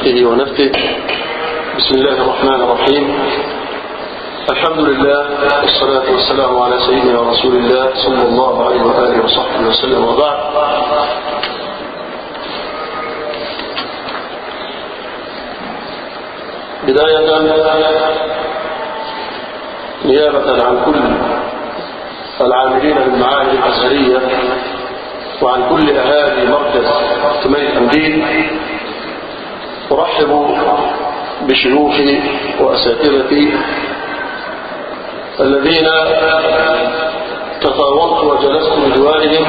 ونفخه ونفثه بسم الله الرحمن الرحيم. الحمد لله والصلاة والسلام على سيدنا رسول الله صلى الله عليه وآله وصحبه وسلم. وبعد. بداية. نيابة عن كل العاملين بالمعاهد الأزهرية وعن كل أهالي مركز احتمال التمدين أرحب بشيوخي وأساتذتي الذين تطاولت وجلست بجوارهم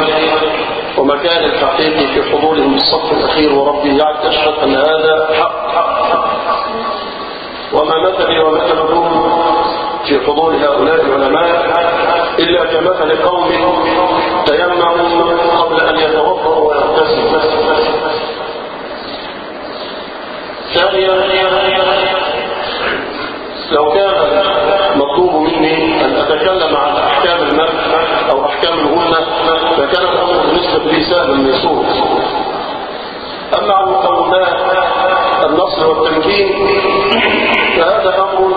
ومكان الحقيقي في حضورهم الصف الأخير وربي يشهد أن هذا حق. وما مثلي ومثلكم في حضور هؤلاء العلماء إلا كمثل قوم تيمموا قبل أن يتوضأوا ويغتسلوا. ثانيا لو كان مطلوب مني أن أتكلم عن أحكام المرء أو أحكام الغنة فكان الأمر بالنسبة لي سهلا ميسور أما عن مقومات النصر والتمكين فهذا أمر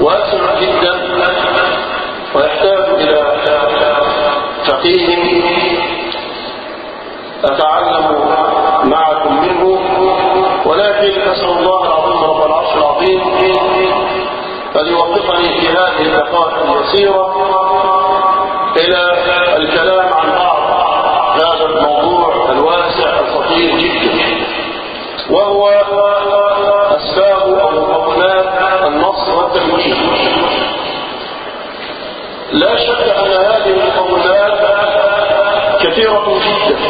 واسع جدا. هذه الدقائق اليسيرة إلى الكلام عن بعض. هذا الموضوع الواسع الخطير جدا. وهو أسباب أو مقومات النصر والتمكين لا شك أن هذه المقومات كثيرة جدا.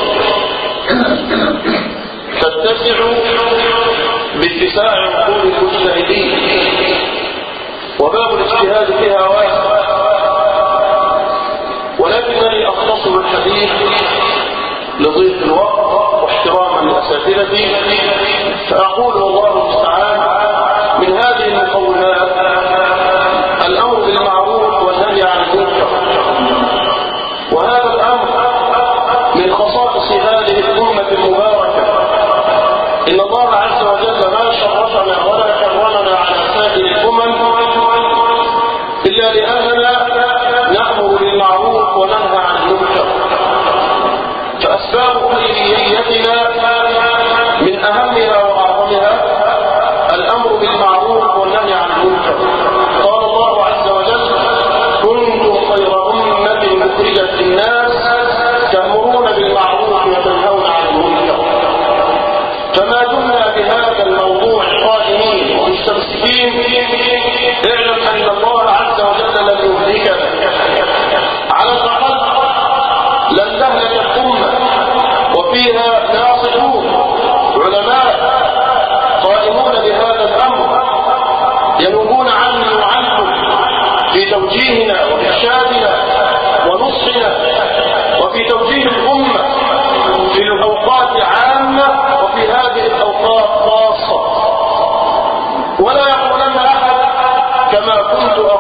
تتسع باتساع عقول المجتهدين. وباب الاجتهاد فيها واسع ولكنني اختصر الحديث لضيق الوقت واحتراما لأساتذتي. فاقول والله المستعان من هذه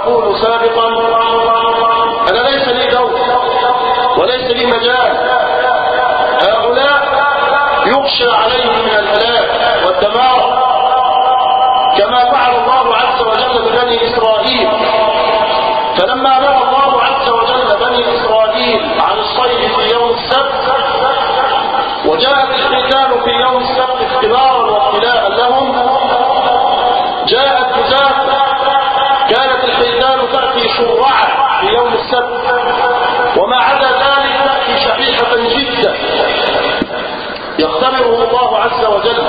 أقول سابقا أنا ليس لي دور وليس لي مجال. هؤلاء يخشى عليهم من الهلاك والدمار كما فعل الله عز وجل ببني إسرائيل. فلما نهى الله عز وجل بني إسرائيل عن الصيد في يوم السبت وجاءت الحيتان في يوم السبت اختبارا وابتلاء لهم جاءت كانت الحيتان تأتي شرعا في يوم السبت. وما عدا ذلك تأتي شحيحة جدا يختبره الله عز وجل.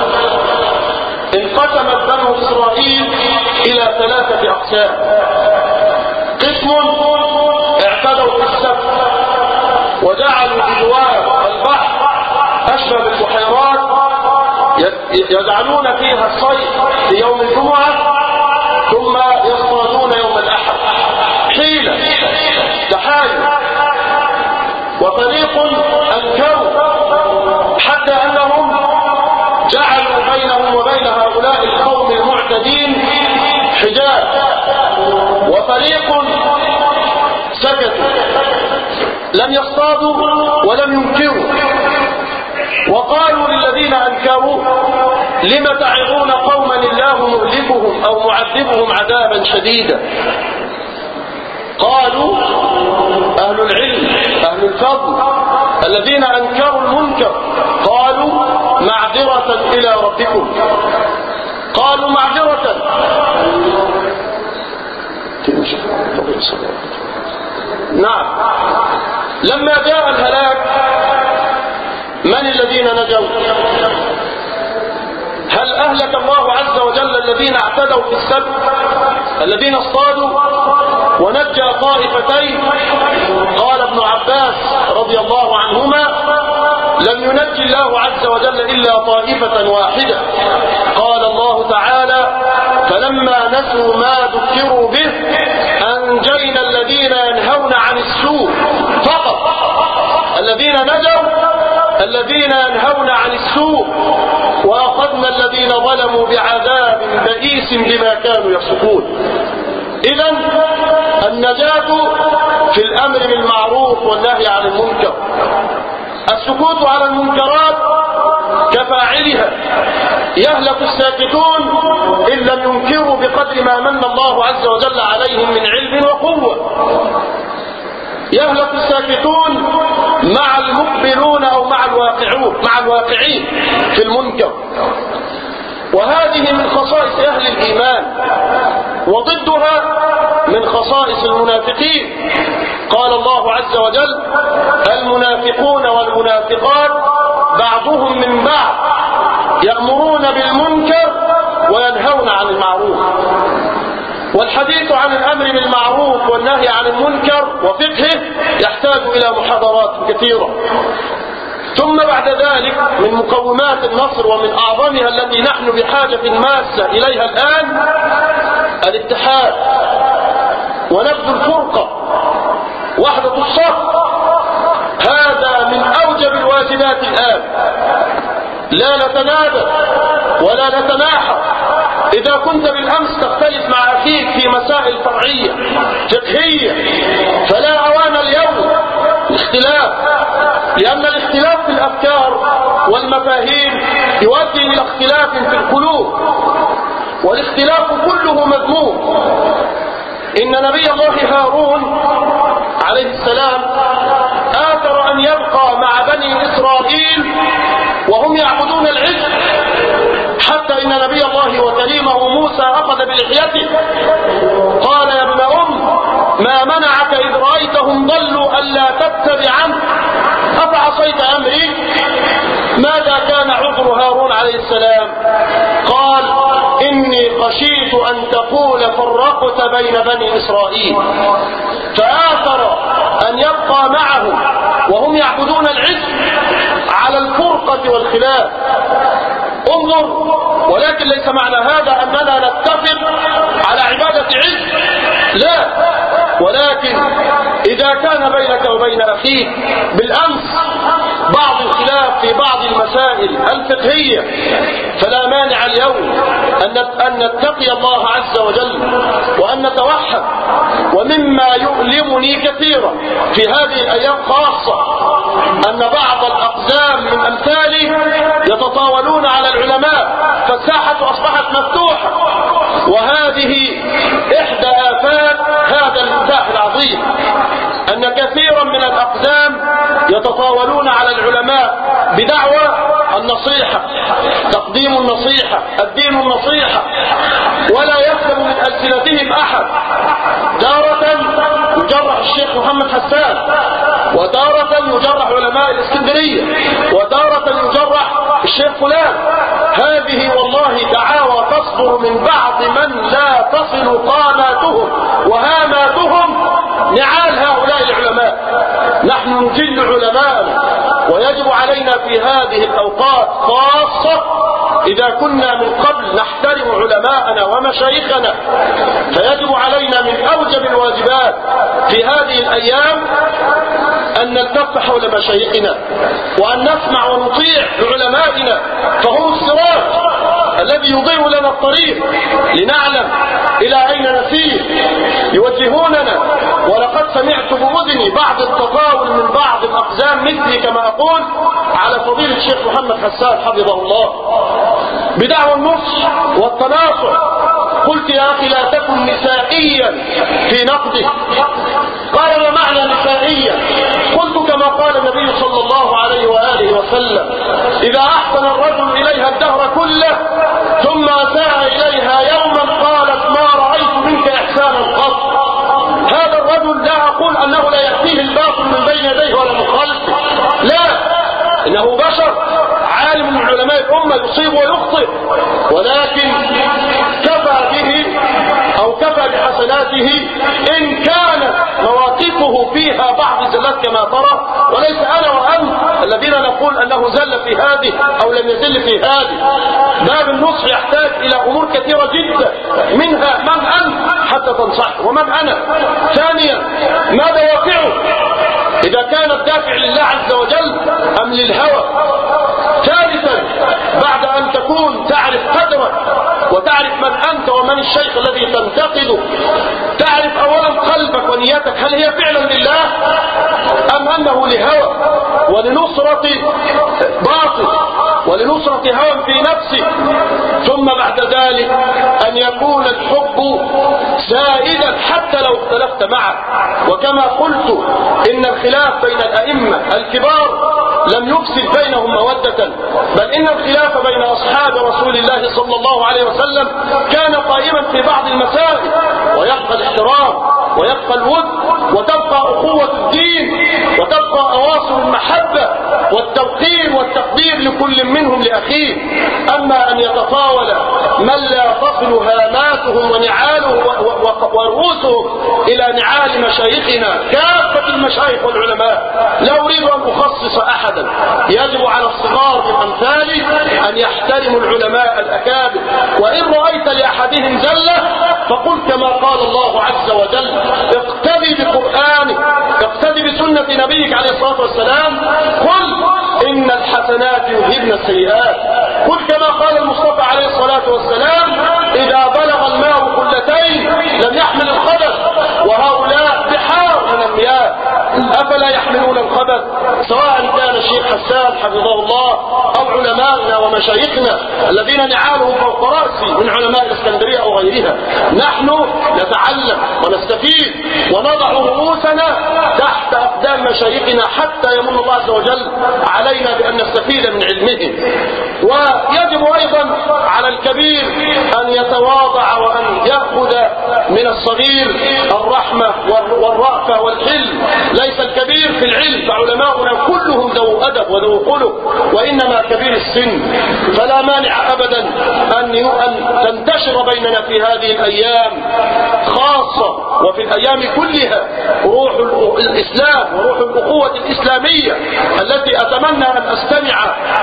انقسمت بنو إسرائيل إلى ثلاثة أقسام. قسم اعتدوا في السبت وجعلوا بجوار البحر أشبه بالبحيرات يجعلون فيها الصيد في يوم الجمعة ثم يصطادون الأحد حيلة. تحايل. وفريق أنكروا حتى أنهم جعلوا بينهم وبين هؤلاء القوم المعتدين حجاب. وفريق سكتوا. لم يصطادوا ولم ينكروا. وقالوا للذين أنكروا لم تعظون قوما الله مهلكهم أو معذبهم عذابا شديدا؟ قالوا أهل العلم أهل الفضل الذين أنكروا المنكر قالوا معذرة إلى ربكم. قالوا معذرة. نعم. لما جاء الهلاك من الذين نجوا؟ هل أهلك الله عز وجل الذين اعتدوا في السبت؟ الذين اصطادوا؟ ونجى طائفتين. قال ابن عباس رضي الله عنهما لم ينجي الله عز وجل إلا طائفة واحدة. قال الله تعالى فلما نسوا ما ذكروا به أنجينا الذين ينهون عن السوء. الذين نجوا الذين ينهون عن السوء وأخذنا الذين ظلموا بعذاب بئيس بما كانوا يفسقون. إذا النجاة في الأمر بالمعروف والنهي عن المنكر. السكوت على المنكرات كفاعلها. يهلك الساكتون إن لم ينكروا بقدر ما من الله عز وجل عليهم من علم وقوة. يهلك الساكتون مع المقبلون أو مع الواقعون مع الواقعين في المنكر. وهذه من خصائص أهل الإيمان وضدها من خصائص المنافقين. قال الله عز وجل المنافقون والمنافقات بعضهم من بعض يأمرون بالمنكر وينهون عن المعروف. والحديث عن الأمر بالمعروف والنهي عن المنكر وفقهه يحتاج إلى محاضرات كثيرة. ثم بعد ذلك من مقومات النصر ومن أعظمها التي نحن بحاجة ماسة إليها الآن الاتحاد. ونبذ الفرقة. وحدة الصف. هذا من أوجب الواجبات الآن. لا نتنابى ولا نتناحى إذا كنت بالأمس تختلف مع أخيك في مسائل فرعية فقهية فلا أوان اليوم الاختلاف لأن الاختلاف في الأفكار والمفاهيم يؤدي إلى اختلاف في القلوب والاختلاف كله مذموم. إن نبي الله هارون عليه السلام آثر أن يبقى مع بني إسرائيل وهم يعبدون العجل. حتى إن نبي الله وكريمه موسى أخذ بلحيته. قال يا ابن أم ما منعك إذ رأيتهم ضلوا ألا تتبعن أفعصيت أمري؟ ماذا كان عذر هارون عليه السلام؟ قال إني خشيت أن تقول فرقت بين بني إسرائيل. فآثر أن يبقى معهم وهم يعبدون العز على الفرقة والخلاف. انظر ولكن ليس معنى هذا أننا نتفق على عبادة عز لا. ولكن إذا كان بينك وبين أخيك بالأمس بعض الخلاف في بعض المسائل الفقهية فلا مانع اليوم أن نتقي الله عز وجل وأن نتوحد. ومما يؤلمني كثيرا في هذه الأيام خاصة أن بعض الأقزام من أمثالي يتطاولون على العلماء فالساحة أصبحت مفتوحة. وهذه إحدى آفات هذا المفتاح العظيم. أن كثيرا من الأقزام يتطاولون على العلماء بدعوى النصيحة تقديم النصيحة الدين النصيحة. ولا يسلم من ألسنتهم أحد يجرح الشيخ محمد حسان وتارة يجرح علماء الإسكندرية وتارة يجرح الشيخ فلان. هذه والله دعاوى تصدر من بعض من لا تصل قاماتهم وهاماتهم نعال هؤلاء العلماء. نحن نجل علماءنا ويجب علينا في هذه الأوقات خاصة إذا كنا من قبل نحترم علماءنا ومشايخنا فيجب علينا من أوجب الواجبات في هذه الأيام أن نلتف حول مشايخنا وأن نسمع ونطيع بعلمائنا فهم السراج الذي يضيء لنا الطريق لنعلم إلى أين نسير يوجهوننا. ولقد سمعت بأذني بعض التطاول من بعض الأقزام مثلي كما أقول على فضيلة الشيخ محمد حسان حفظه الله. بدعوى النصح والتناصح. قلت يا أخي لا تكن نسائيا في نقده قال معنى نسائيا. قلت كما قال النبي صلى الله عليه وآله وسلم إذا أحسن الرجل إليها الدهر كله ثم أساء إليها يوما قالت ما رأيت منك إحسانا قط هذا الرجل لا أقول أنه لا يأتيه الباطل من بين يديه ولا من خلفه. لا إنه بشر. عالم من علماء الأمة يصيب ويخطئ. ولكن كفى به أو كفى بحسناته إن كانت مواقفه فيها بعض زلات الشهوات كما ترى. وليس أنا وأنت الذين نقول أنه زل في هذه أو لم يزل في هذه. باب النصح يحتاج إلى أمور كثيرة جدا. منها من أنت حتى تنصح ومن أنا؟ ثانيا ما دوافعه إذا كان الدافع لله عز وجل أم للهوى؟ ثالثا بعد أن تكون تعرف قدرك وتعرف من أنت ومن الشيخ الذي تنتقده تعرف اولا قلبك ونيتك هل هي فعلا لله أم أنه لهوى؟ ولنصرة باطل ولنصرة هوى في نفسك ثم بعد ذلك أن يكون الحب زائدا حتى لو اختلفت معه وكما قلت إن الخلاف بين الأئمة الكبار لم يفسد بينهم مودة بل إن الخلاف بين أصحاب رسول الله صلى الله عليه وسلم كان قائما في بعض المسائل ويبقى الاحترام ويبقى الود وتبقى أخوة الدين وتبقى أواصر المحبة والتوقير والتقدير لكل منهم لأخيه. أما أن يتطاول من لا تصل هاماتهم ونعالهم ورؤوسهم إلى نعال مشايخنا كافة المشايخ والعلماء لا أريد أن أخصص احدا يجب على الصغار من أمثالي أن يحترموا العلماء الأكابر. وإن رأيت لأحدهم زله فقل كما قال الله عز وجل اقتدي بقرانك اقتدي بسنة نبيك عليه الصلاة والسلام. قل إن الحسنات يذهبن السيئات. قل كما قال المصطفى عليه الصلاة والسلام إذا بلغ الماء قلتين لم يحمل الخبث أفلا يحملون الخبث؟ سواء كان الشيخ حسان حفظه الله أو علمائنا ومشايخنا الذين نعالهم فوق رأسي من علماء الإسكندرية أو غيرها. نحن نتعلم ونستفيد ونضع رؤوسنا تحت أقدام مشايخنا حتى يمن الله عز وجل علينا بأن نستفيد من علمهم ويجب أيضا على الكبير أن يتواضع وأن يأخذ من الصغير الرحمة والرأفة والحلم. ليس الكبير في العلم فعلماؤنا كلهم ذو أدب وذو خلق وإنما كبير السن. فلا مانع ابدا أن أن تنتشر بيننا في هذه الأيام خاصة وفي الأيام كلها روح الإسلام وروح الأخوة الإسلامية التي أتمنى أن استمع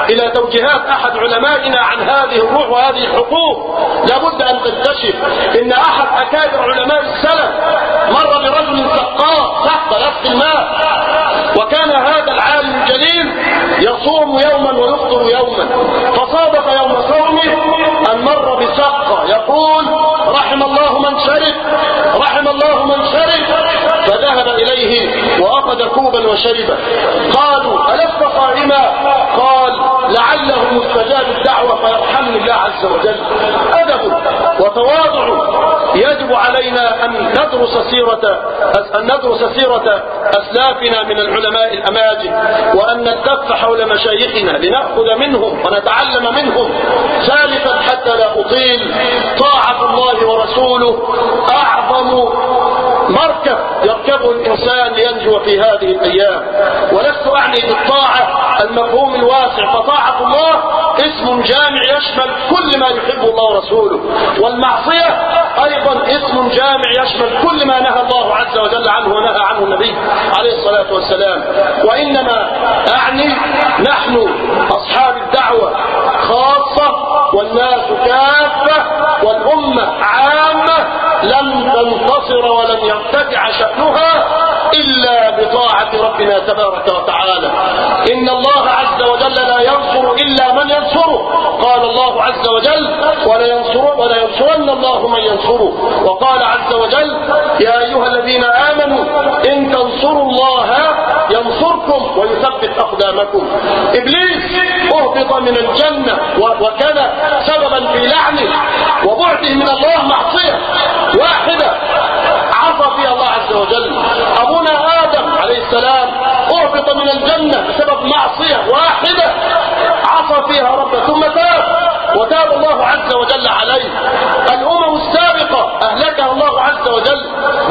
إلى توجيهات أحد علمائنا عن هذه الروح وهذه الحقوق. لابد أن تنتشر إن أحد أكابر علماء السلف مر برجل سقاء تحت يسقي الماء. وكان هذا العالم الجليل يصوم يوما ويفطر يوما. فصادف يوم صومه أن مر بسقة. يقول رحم الله من شرب رحم الله من شرب. فذهب إليه وأخذ كوبا وشربه قالوا ألست صائما قال لعله مستجاب الدعوة فيرحمني الله عز وجل. أدب وتواضع. يجب علينا أن ندرس سيرة أن ندرس سيرة أسلافنا من العلماء الأماجد وأن نلتف حول مشايخنا لنأخذ منهم ونتعلم منهم. ثالثا حتى لا أطيل طاعة الله ورسوله أعظم مركب يركبه الإنسان لينجو في هذه الأيام. ولست أعني بالطاعة المفهوم الواسع. فطاعة الله اسم جامع يشمل كل ما يحب الله ورسوله. والمعصية أيضا اسم جامع يشمل كل ما نهى الله عز وجل عنه ونهى عنه النبي عليه الصلاة والسلام. وإنما أعني نحن أصحاب الدعوة خاصة والناس كافة والأمة عامة لن تنتصر ولن يرتفع شأنها إلا بطاعة ربنا تبارك وتعالى. إن الله عز وجل لا ينصر إلا من ينصره. قال الله عز وجل ولا ينصر ولا ينصرن الله من ينصره. وقال عز وجل يا أيها الذين آمنوا إن تنصروا الله ينصركم ويثبت أقدامكم. إبليس أهبط من الجنة وكان سببا في لعنه وبعده من الله معصية واحدة. عصى فيها الله عز وجل. أبونا آدم عليه السلام أهبط من الجنة بسبب معصية واحدة. عصى فيها ربه ثم تاب. وتاب الله عز وجل عليه. السابقة أهلكها الله عز وجل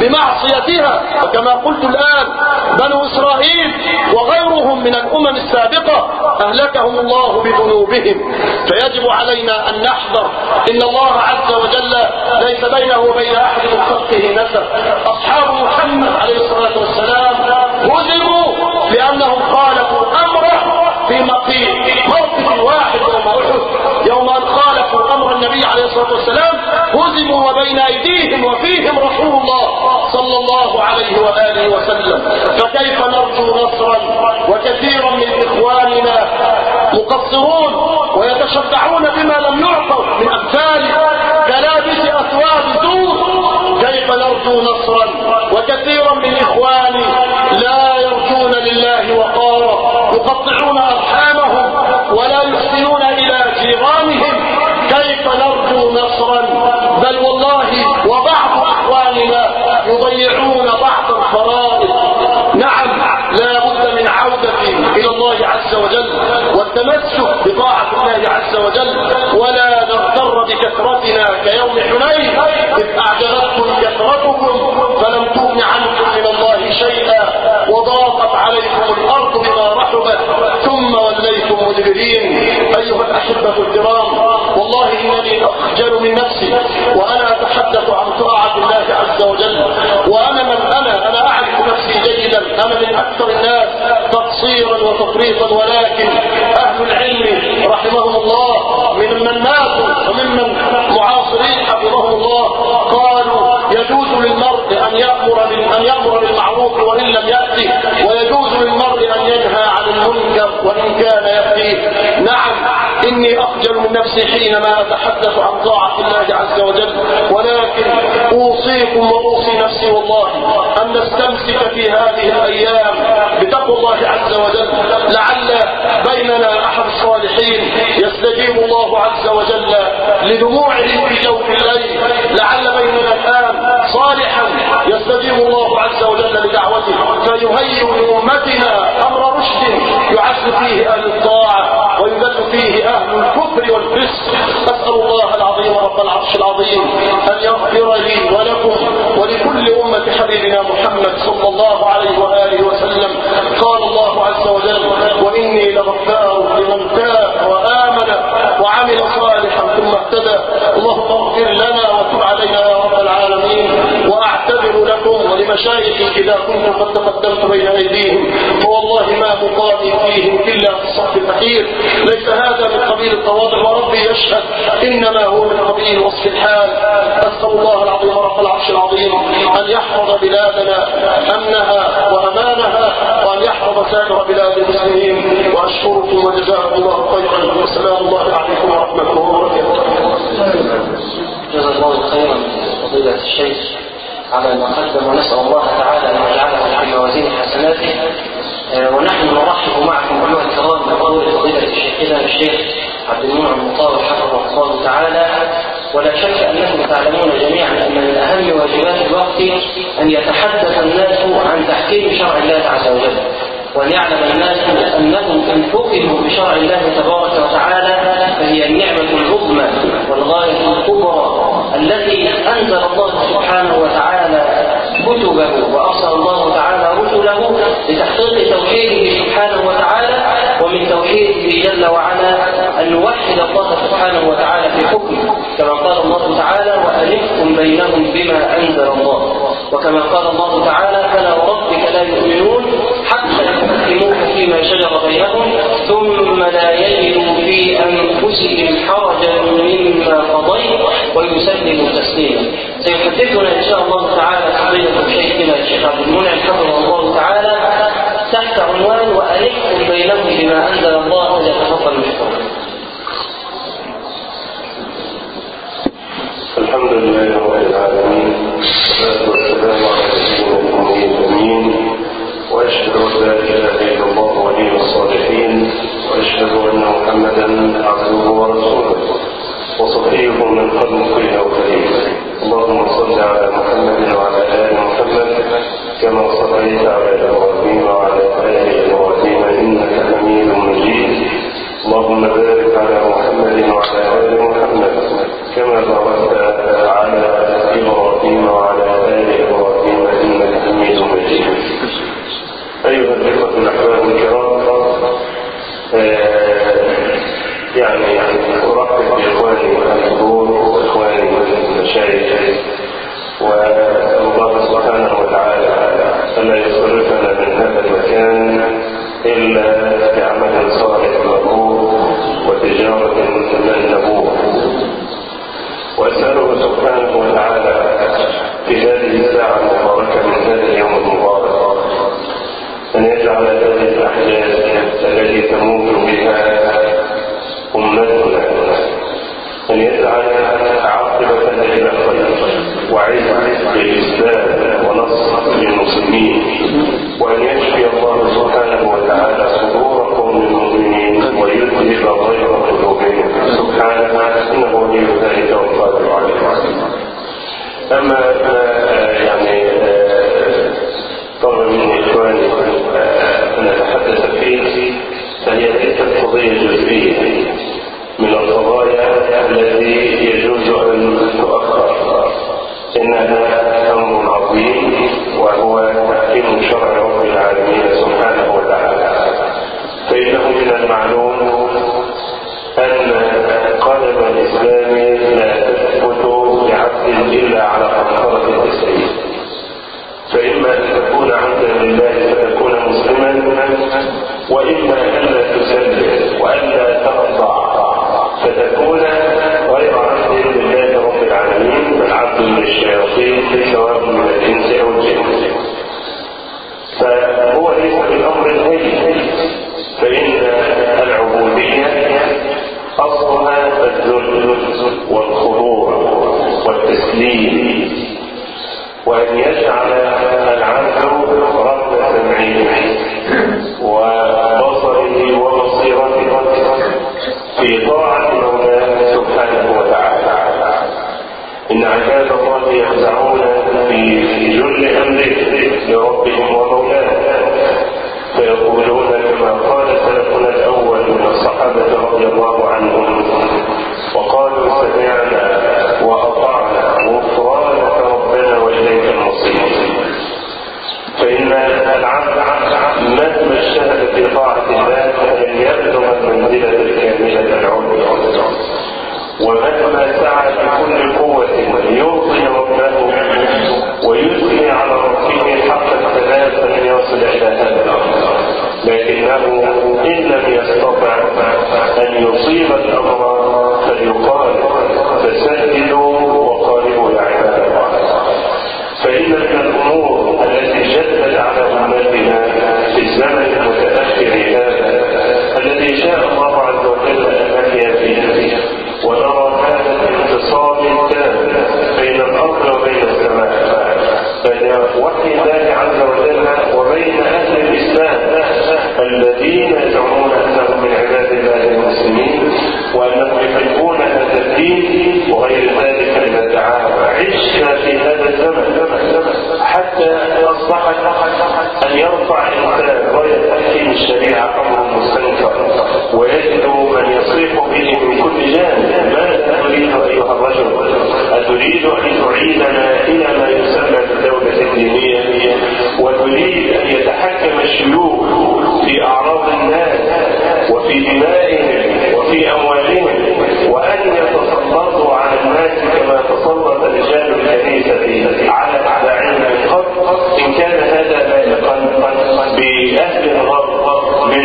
بمعصيتها. وكما قلت الآن بنو إسرائيل وغيرهم من الأمم السابقة أهلكهم الله بذنوبهم. فيجب علينا أن نحذر. إن الله عز وجل ليس بينه وبين أحد من خلقه نسب. أصحاب محمد عليه الصلاة والسلام هزموا لأنهم خالفوا أمر في موقف واحد يوم أحد يوم أن خالفوا أمر النبي عليه الصلاة والسلام هزموا وبين أيديهم وفيهم رسول الله صلى الله عليه وآله وسلم. فكيف نرجو نصرا وكثيرا من إخواننا مقصرون ويتشبعون بما لم يعطوا من أمثال كلابس أثواب سوء كيف نرجو نصرا وكثيرا من إخواني لا يرجون لله وقارا يقطعون أرحامهم ولا يحسنون إلى جيرانهم ولا نغتر بكثرتنا كيوم حنين إذ أعجبتكم كثرتكم فلم تغن عنكم من الله شيئا وضاقت عليكم الأرض بما رحبت ثم وليتم مدبرين. أيها الأحبة الكرام والله إنني أخجل من نفسي وأنا أتحدث عن طاعة الله عز وجل وأنا من أنا أنا أعرف نفسي جيدا أنا من أكثر الناس تقصيرا وتفريطا ولكن أهل العلم رحمهم الله من من ماتوا وممن معاصرين حفظهم الله قالوا يجوز للمرء أن يأمر بالمعروف وإن لم يأتي ويجوز للمرء أن ينهى عن المنكر وإن كان يأتي. نعم إني أخجل من نفسي حينما أتحدث عن طاعة الله عز وجل ولكن أوصيكم وأوصي نفسي والله أن نستمسك في هذه الأيام بتقوى الله عز وجل. لعل بيننا أحد الصالحين يستجيب الله عز وجل لدموعه في جوف الليل. لعل بيننا الآن صالحا يستجيب الله عز وجل لدعوته فيهيئ لأمتنا أمر رشد يعز فيه أهل الطاعة ويذل فيه أهل الكفر والفسق. أسأل الله العظيم رب العرش العظيم أن يغفر لي ولكم ولكل أمة حبيبنا محمد صلى الله عليه وآله وسلم. قال الله عز وجل وإني لغفار لمن تاب وآمن وعمل صالحا ثم اهتدى اللهم اغفر لنا وتب علينا يا رب العالمين وأعتذر ولمشايخي إذا كنت قد تقدمت بين أيديهم فوالله ما مقامي فيهم إلا في الصف الأخير ليس هذا من قبيل التواضع وربي يشهد إنما هو من قبيل وصف الحال. أسأل الله العظيم رب العرش العظيم أن يحفظ بلادنا أمنها وأمانها وأن يحفظ سائر بلاد المسلمين. وأشكركم وجزاكم الله خيرا. والسلام الله عليكم ورحمة الله وبركاته. جزا الله خيرا. فضيلة الشيخ. على ما قدم ونسأل الله تعالى أن يجعله في موازين حسناته آه، ونحن نرحب معكم أيها الكرام بقول فضيلة شيخنا الشيخ عبد المنعم المطاوع حفظه الله تعالى. ولا شك أنكم تعلمون جميعا أن من أهم واجبات الوقت أن يتحدث الناس عن تحكيم شرع الله عز وجل. وأن يعلم الناس أنهم إن فقهوا بشرع الله تبارك وتعالى فهي النعمة العظمى والغاية الكبرى. التي أنزل الله سبحانه وتعالى كتبه وأرسل الله تعالى رسله لتحقيق توحيده سبحانه وتعالى ومن توحيده جل وعلا أن نوحد الله سبحانه وتعالى في حكمه كما قال الله تعالى وألفكم بينهم بما أنزل الله وكما قال الله تعالى فلا وربك لا يؤمنون حتى يحكموك فيما شجر بينهم ثم لا يجدوا في أنفسهم حرجا مما قضيت ويسلموا تسليما. سيحدثنا إن شاء الله تعالى فضيلة شيخنا الشيخ عبد المنعم حفظه الله تعالى تحت عنوان وألفكم بينهم بما أنزل الله ليتفضل مشكورا الحمد لله رب العالمين والصلاة والسلام على الأمين وأشهد أن لا إله إلا الله ولي الصالحين وأشهد أن محمدا عبده ورسوله. وصفيه من خلقه وكريم اللهم صل على محمد وعلى آل محمد كما صليت على إبراهيم وعلى آل إبراهيم إنك حميد مجيد. اللهم بارك على محمد وعلى آل محمد كما باركت مصلحة أن يرفع الكتاب ويأتي الشريعة أمر مستنكر ويجد من يصيح به من كل جانب. ماذا تريد أيها الرجل؟ أتريد أن تعيدنا إلى ما يسمى بالدولة الدينية وتريد أن يتحكم الشيوخ في أعراض الناس وفي دمائهم وفي أموالهم وأن يتسلطوا على الناس كما تسلط رجال الكنيسة على يسبق من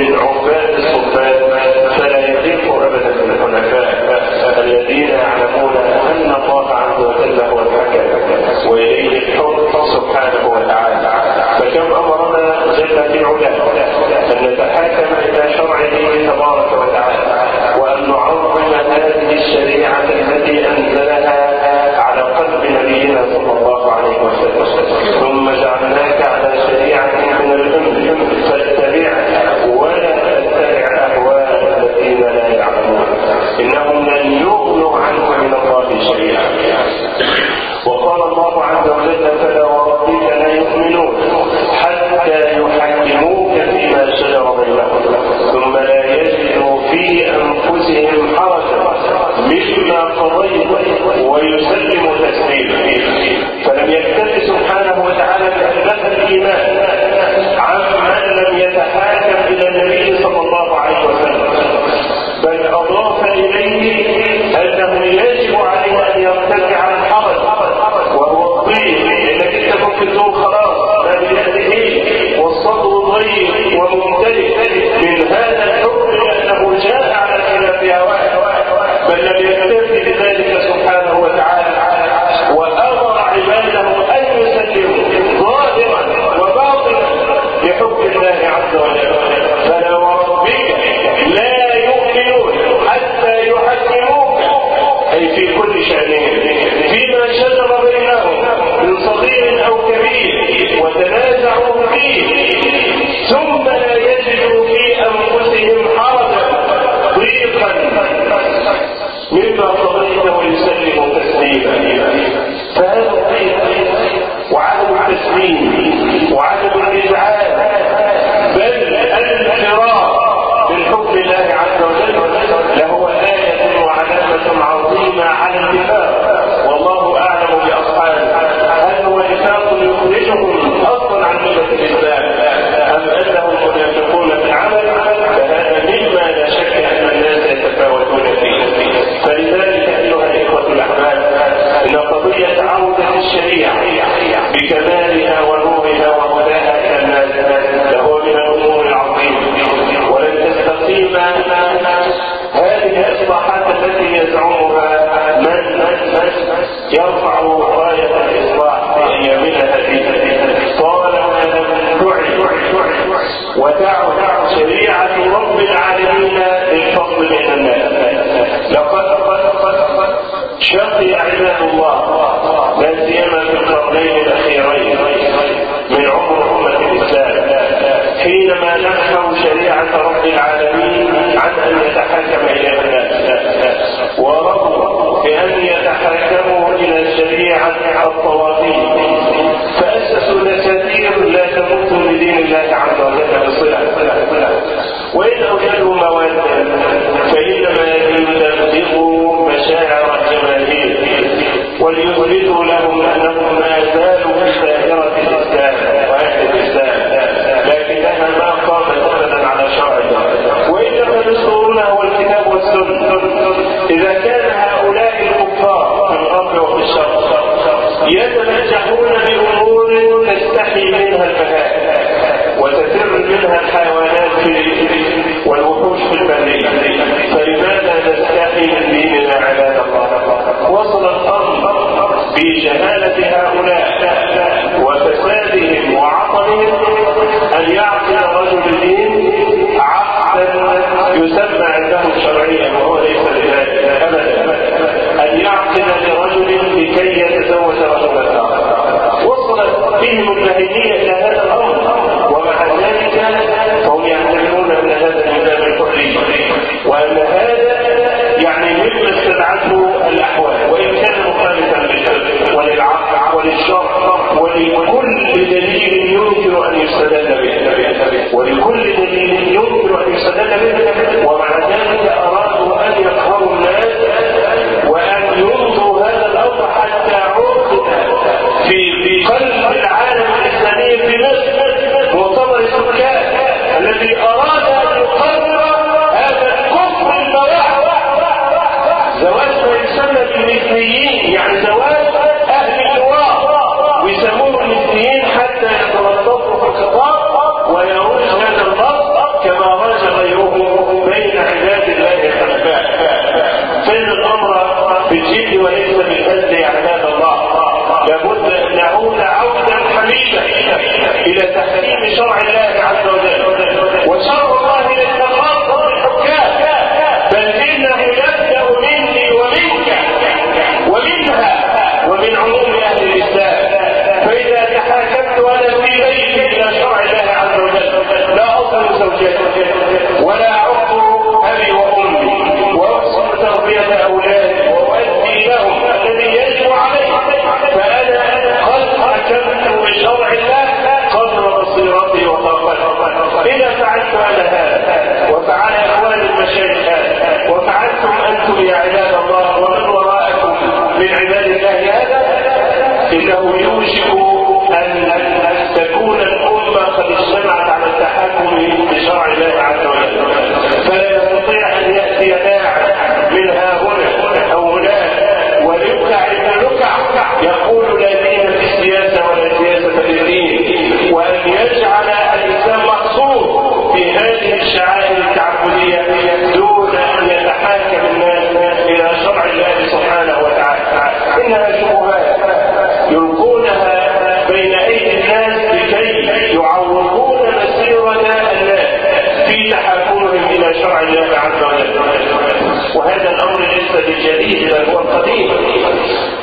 وهذا الأمر ليس بالجديد بل هو القديم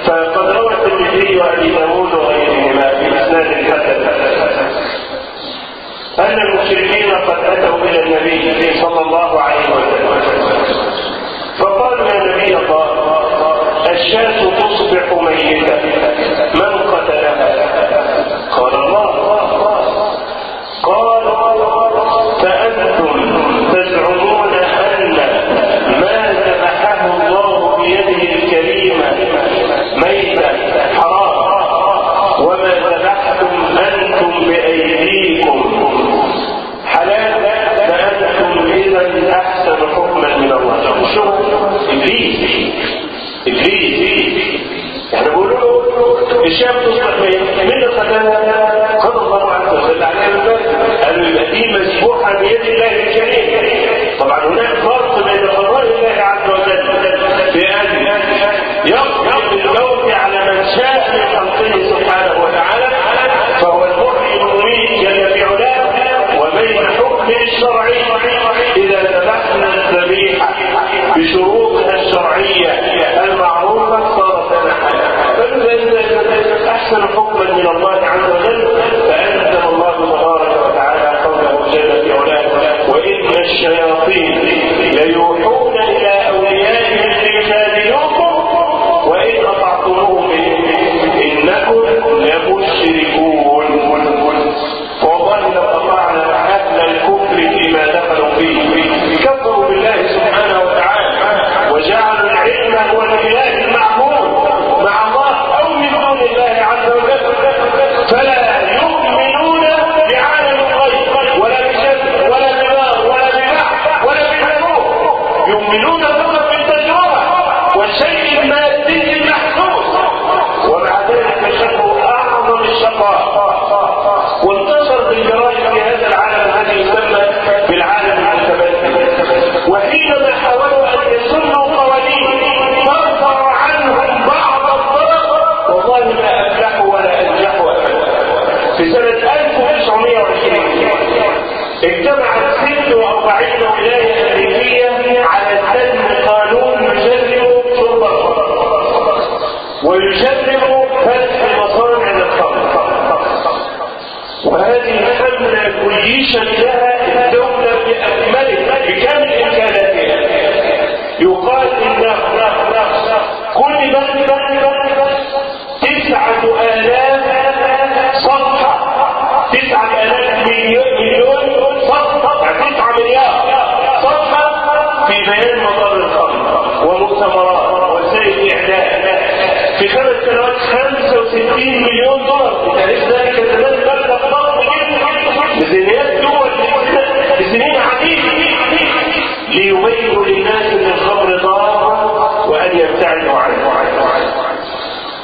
فقد روى الترمذي وأبي داود وغيرهما في اسناد الحسن أن المشركين قد أتوا إلى النبي صلى الله عليه وسلم. فقالوا يا نبي الله الشاة تصبح ميتة. الشاب مستقبليا من الفتاة قضى الله عز وجل عليها الباب قالوا يبقى دي بيد الله الكامل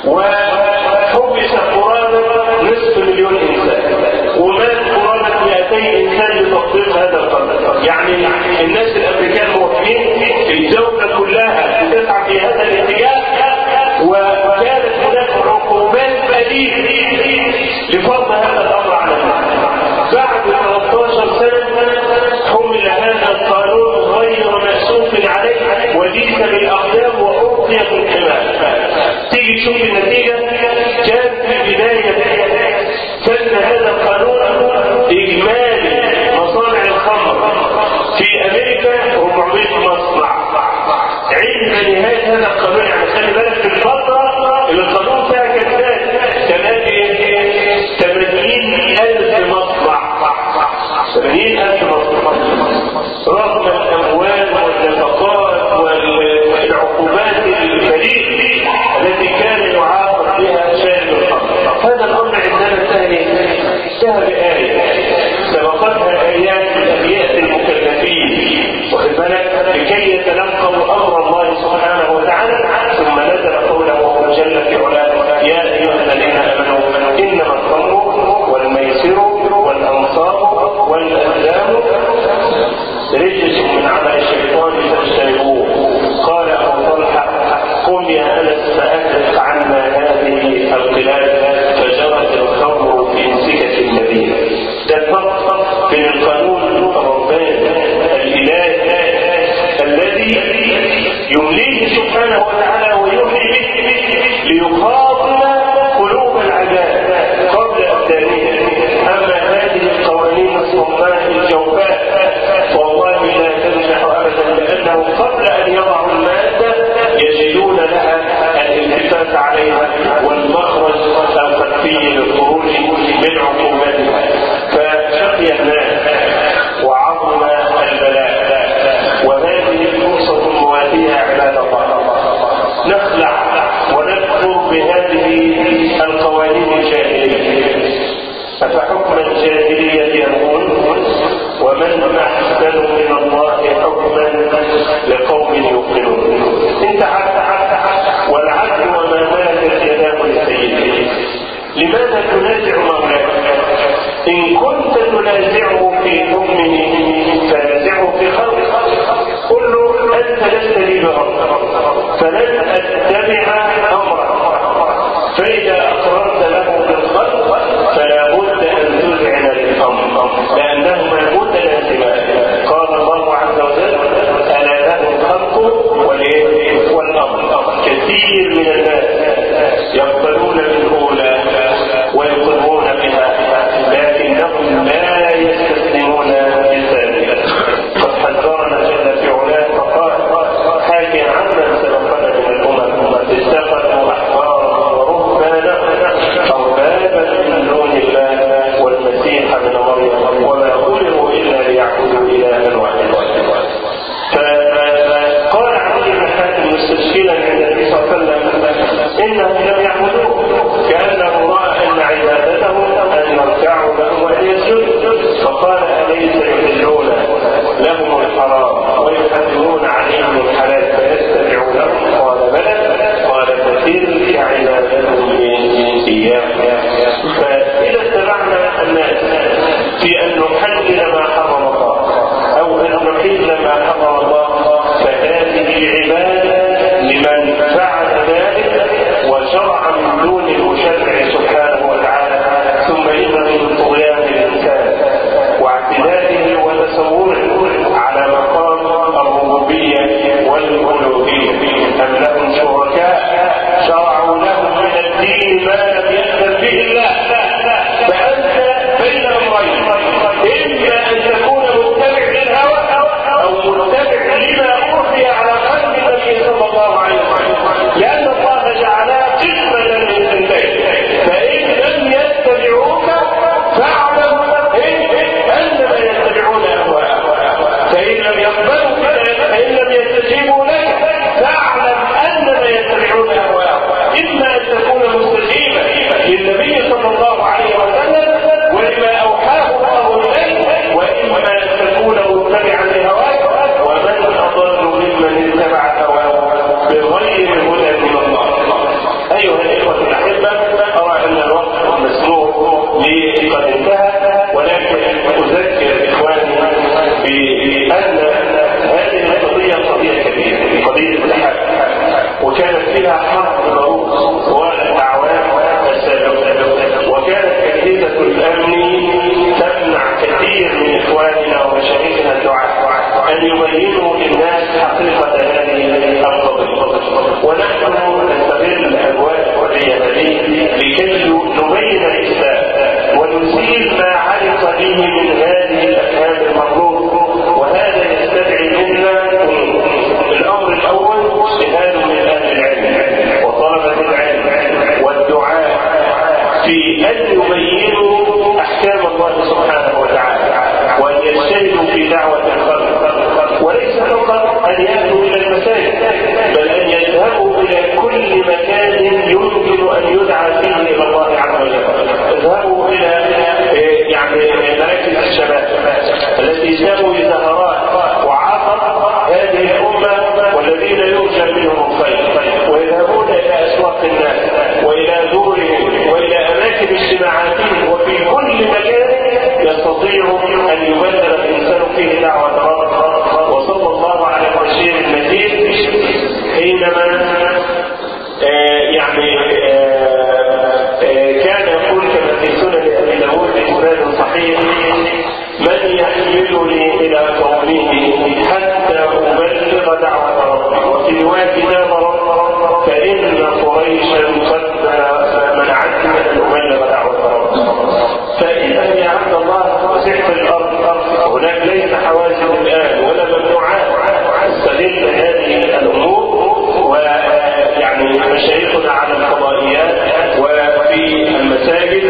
When شوف النتيجة كان في البداية. سن هذا القانون إجمالي مصانع الخمر في أمريكا 400 مصنع. عند نهاية هذا القانون نفسها بآية سبقتها آيات الأنبياء المكلفين واخد لكي يتلقوا أمر الله سبحانه وتعالى ثم نزل قوله جل في علاه يا أيها الذين آمنوا إن المساجد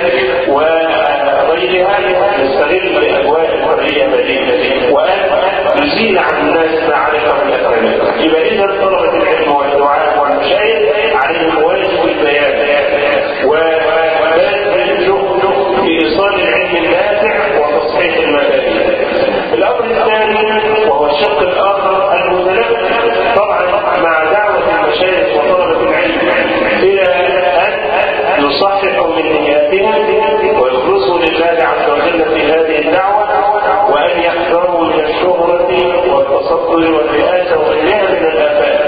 وغيرها نستغل اجواء الحريه هذه وأن نزيل عن الناس والتصدر والرئاسة وغيرها من الافات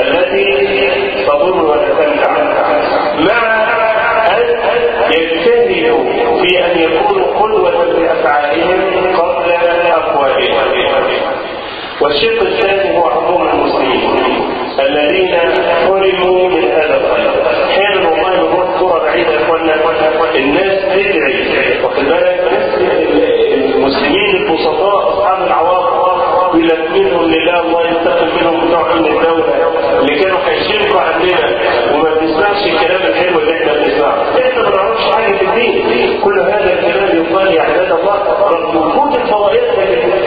التي تضر ولا تنفع. مع ان يجتهدوا في أن يكونوا قدوة بافعالهم قبل اقوالهم والشق الثاني هو عموم المسلمين الذين حرموا لك منهم لله الله ينتقم منهم بتوع امن الدولة اللي كانوا هيشركوا عننا وما بنسمعش الكلام الحلو اللي إحنا بنسمعه. إحنا ما نعرفش حاجة في الدين. كل هذا الكلام يقال يا عباد الله رغم وجود الفضائيات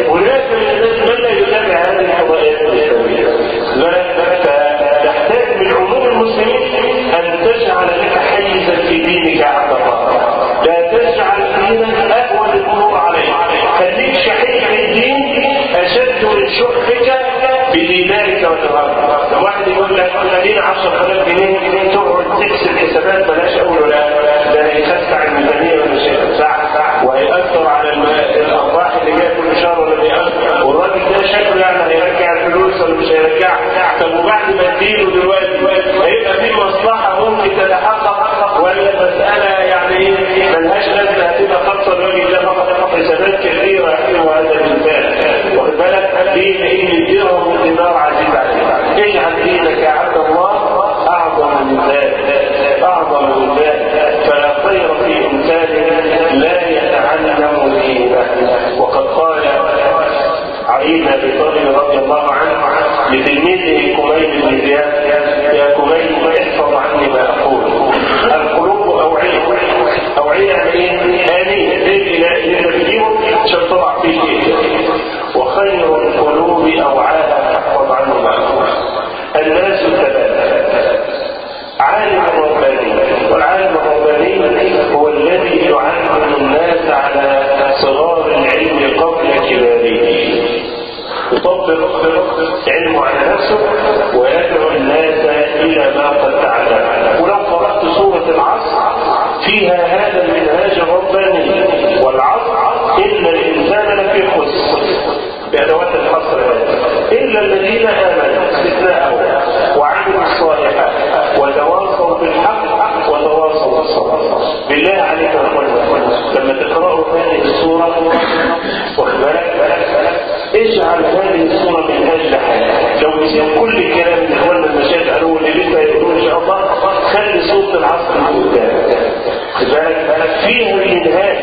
هناك من الناس من لا يتابع هذه الفضائيات الاسلاميه فتحتاج من عموم المسلمين أن تجعل لك حيزا في دينك. عبد شحك بدينارك ودرهمك واحد يقول لك خلينا 10000 جنيه تقعد تكسب حسابات بلاش أقول لا ده هيخسع الميزانيه ولا مش هيخسع وهيأثر على الارباح اللي جاية كل شهر ولا بيأثر والراجل ده شكله يعني هيرجع الفلوس ولا مش هيرجعها طب وبعد ما تديله دلوقتي هيبقى في مصلحه ممكن تتحقق ولا المساله يعني ملهاش لازمه هتبقى خاصه الراجل ده فقط حسابات كثيره يحلوها هذا الانسان واخد بالك دين إن الدرهم والدينار عزيز عليك اجعل دينك يا عبد الله أعظم من ذلك أعظم من ذلك فلا خير في إنسان لا يتعلم دينه وقد قال علي بن ابي طالب رضي الله عنه لتلميذه كميل بن زياد يا كميل احفظ عني ما أقول. القلوب أوعية أوعية يعني إيه؟ على صغار العلم قبل كباره يطبق علمه على نفسه ويدعو الناس إلى ما قد تعلم ولو قرأت سورة العصر فيها هذا المنهاج الرباني والعصر ان الإنسان لفي خسر. بأدوات الحصر إلا الذين آمنوا. استثناءه وعملوا الصالحات وتواصوا بالحق وتواصوا بالصبر بالله عليك يا تقرأوا هذه السورة واخد بالك اجعل هذه السورة من أجل حياتك. لو نسيت كل الكلام اللي اخواننا المشايخ قالوه اللي لسه هيقولوه إن شاء الله خلي سورة العصر من قدامك خد بالك فيها المنهاج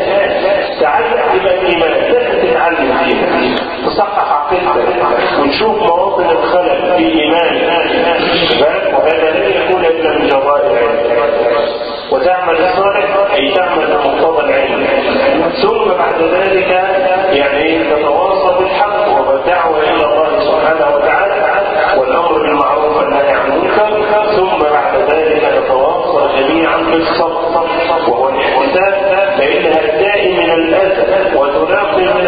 تعلق يبقى الإيمان. لازم تتعلم فيها تصحح عقيدتك. ونشوف مواطن الخلل في ايمانك وهذا لن يكون إلا من جراء وتعمل الصالح أي تعمل بمقتضى العلم. ثم بعد ذلك يعني تتواصى بالحق والدعوة إلى الله سبحانه وتعالى والأمر بالمعروف والنهي عن المنكر ثم بعد ذلك نتواصى جميعا بالصبر وهو الاحتساب فإنها الدائم من الأذى وتناقض من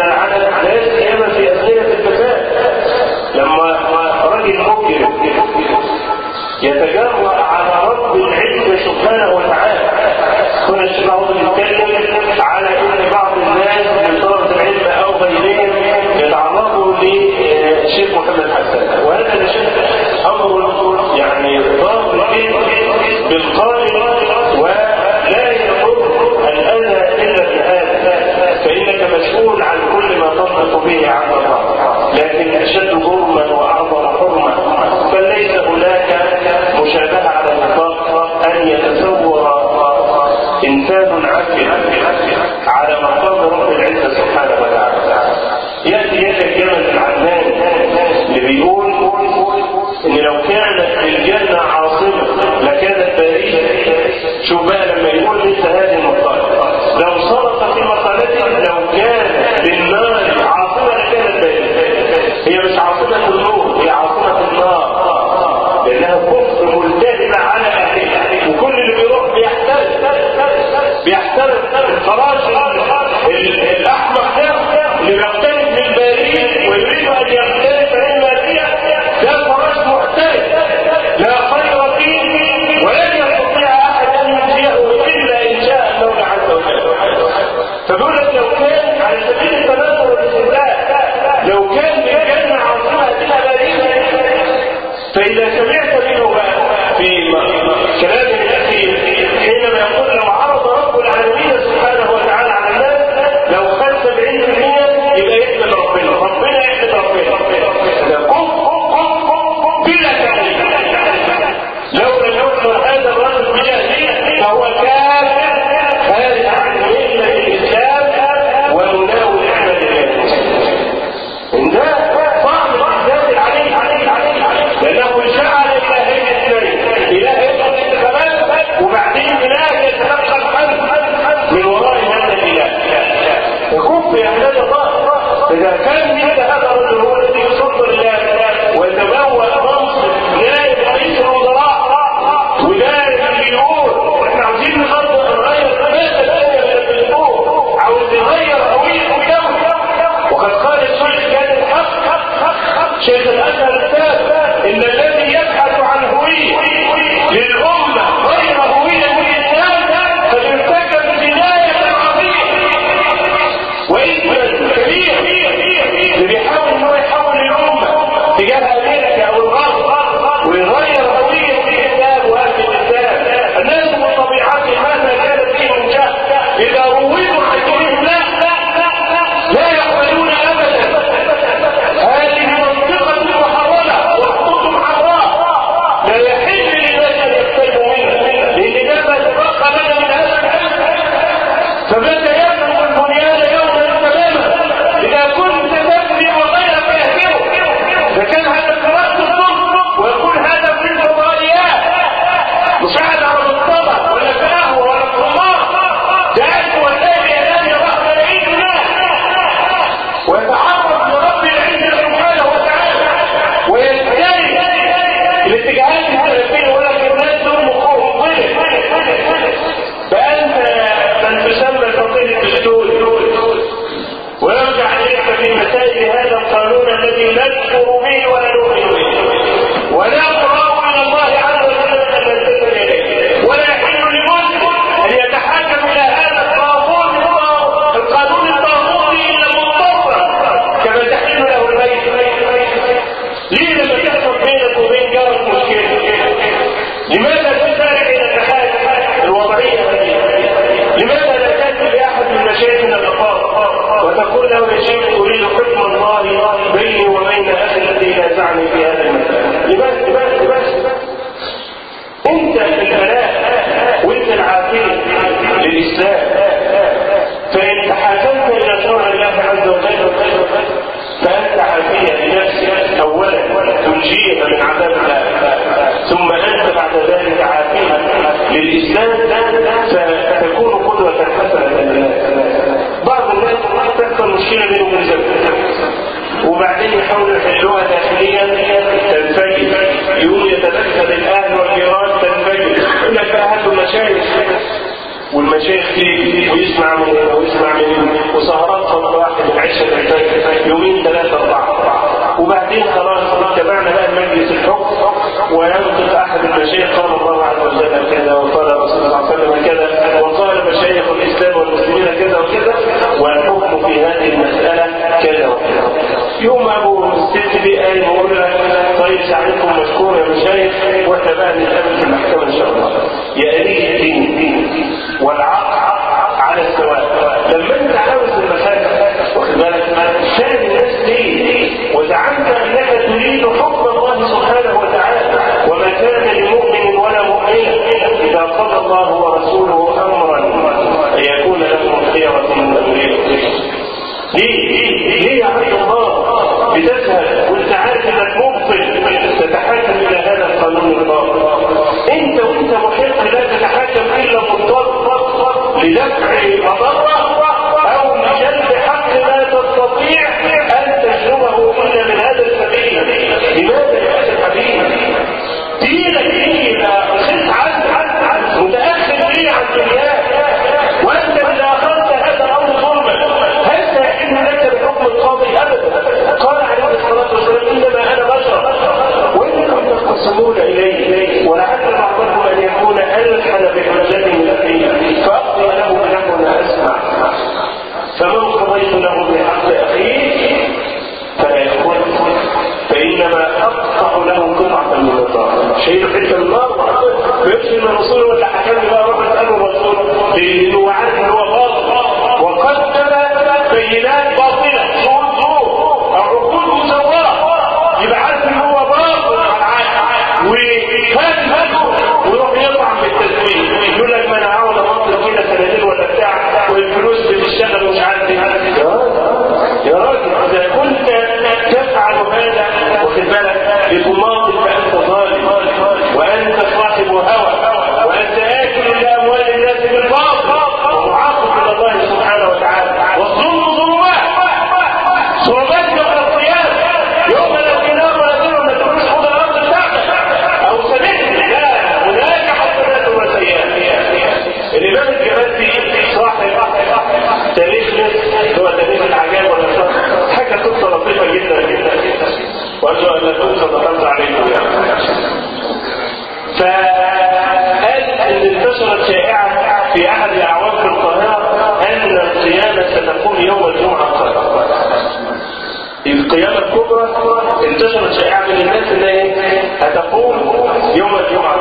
الجمعة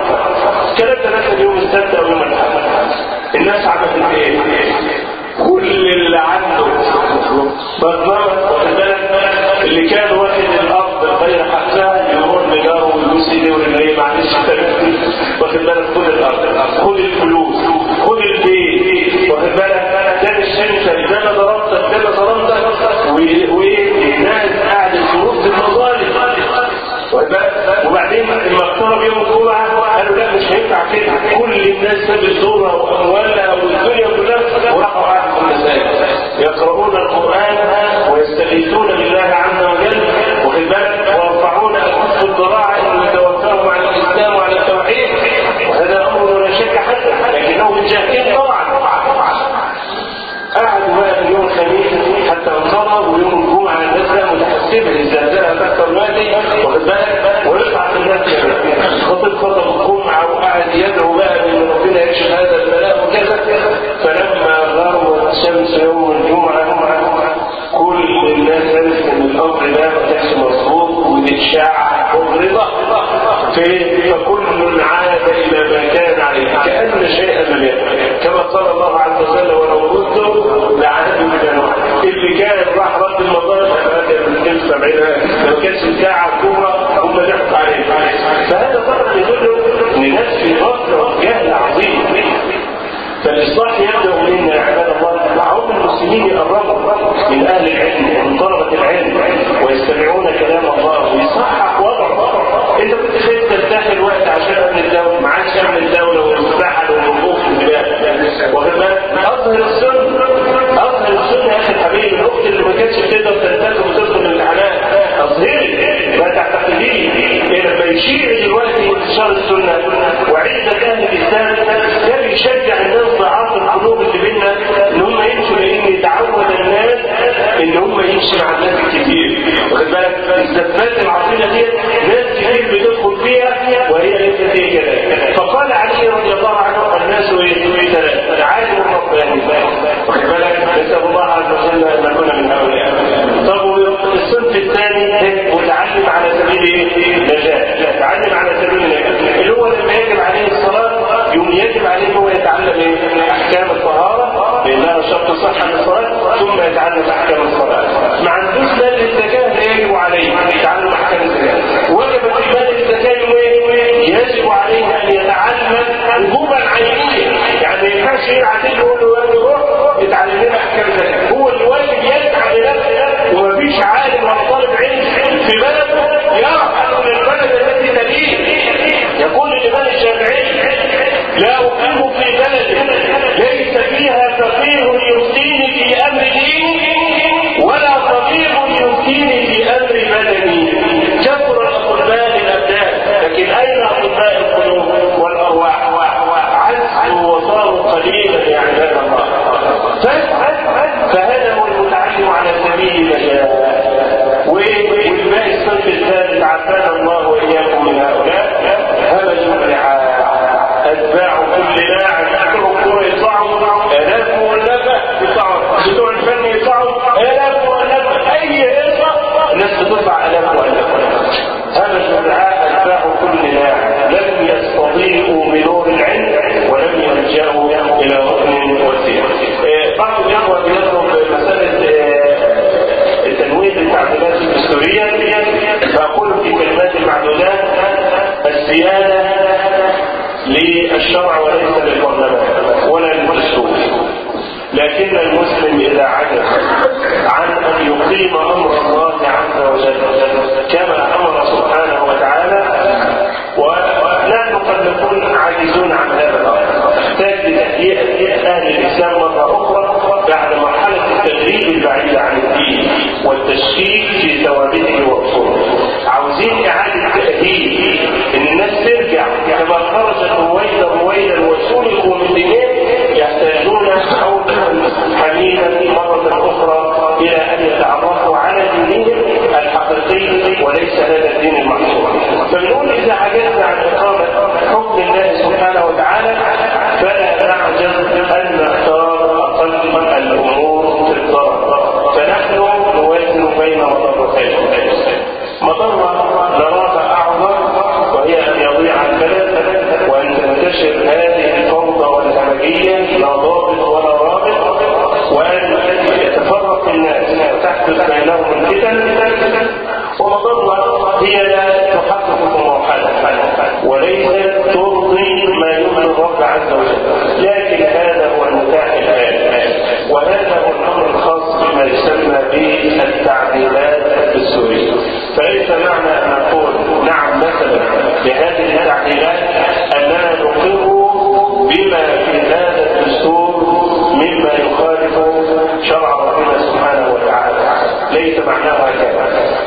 الكلام ده مثلا يوم السبت أو يوم الاحد الناس عملت إيه؟ كل اللي عنده مضمرة واخد بالك اللي كان واخد الأرض غير حقها يروح لجاره ويقول إيه معلش واخد بالك خد الأرض خد الفلوس خد البيت واخد بالك ده ضربتك ده اقترب يوم الجمعه قالوا لا مش هينفع كده. كل الناس سابت دورها وأموالها والدنيا كلها وراحوا قاعدوا في المساجد يقرؤون القرآن ويستغيثون بالله عز وجل واخد بالك ويرفعون اكف الضراعة ويتوفاهم على الإسلام وعلى التوحيد. وهذا أمر لا شك حتى لكنهم جاهلين طبعا. قعدوا بقى يوم الخميس حتى انصرف ويوم الجمعة. متحسبه الزلزال ويصعد الناس خطب الجمعة وقعد يدعو بقى بان ربنا يكشف هذا البلاء وكذا. فلما غربت الشمس يوم الجمعة كل الناس عرفت إن الامر ده ما كانش مظبوط مغرضه فكل عاد إلى ما كان عليه. كأن شيئا لم يكن. كما قال الله عز وجل ولو ردوا لعادوا نوح اللي كان راح رد المطار كان سبعين. لو كانش الساعة كبرى هم ضحكوا عليه. فهذا طبعا يدل في غفله وجهل عظيم فالإصلاح يبدأ منا يا عباد الله. عود المسلمين يقربوا من أهل العلم ومن طلبه العلم ويستمعون يشيع دلوقتي انتشار السنة. وعزه أهل الإسلام ده بيشجع الناس ضعاف القلوب اللي بينا إن هم يمشوا لأن يتعود الناس إن هم يمشوا مع الناس الكتير واخد بالك؟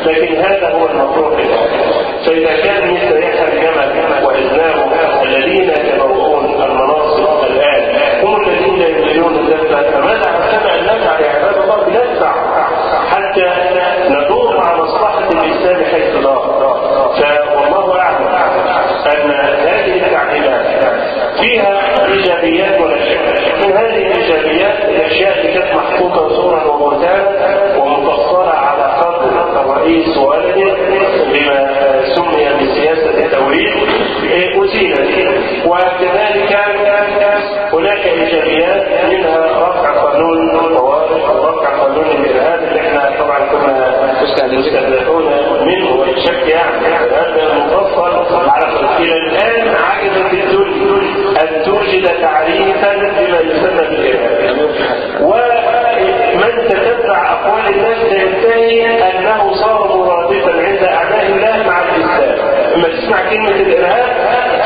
لكن هذا هو المطلوب فإذا كان مثل يحيى الجمل وإسلامه الذين يتبوؤون المناصب الآن هم الذين يبذلون اللذة فماذا حسنا أن نسعى يا عباد الله؟ بنسعى حتى ندور مع مصلحة الإسلام حيث لا. فوالله أعلم أن هذه التعليمات فيها إيجابيات ولا شك من هذه الإيجابيات الأشياء اللي كانت محطوطة صورا ومرتبة وكذلك هناك إيجابيات منها رفع قانون الطوارئ أو رفع قانون الارهاب اللي إحنا طبعا كنا مستهدفون منه والشك هذا مفصل على إلى الآن عجزت الدنيا أن توجد تعريفا لما يسمى بالارهاب ومن تتبع أقوال الناس سينتهي أنه صار مرادفا عند اعداء الله مع تسمع كلمة الإرهاب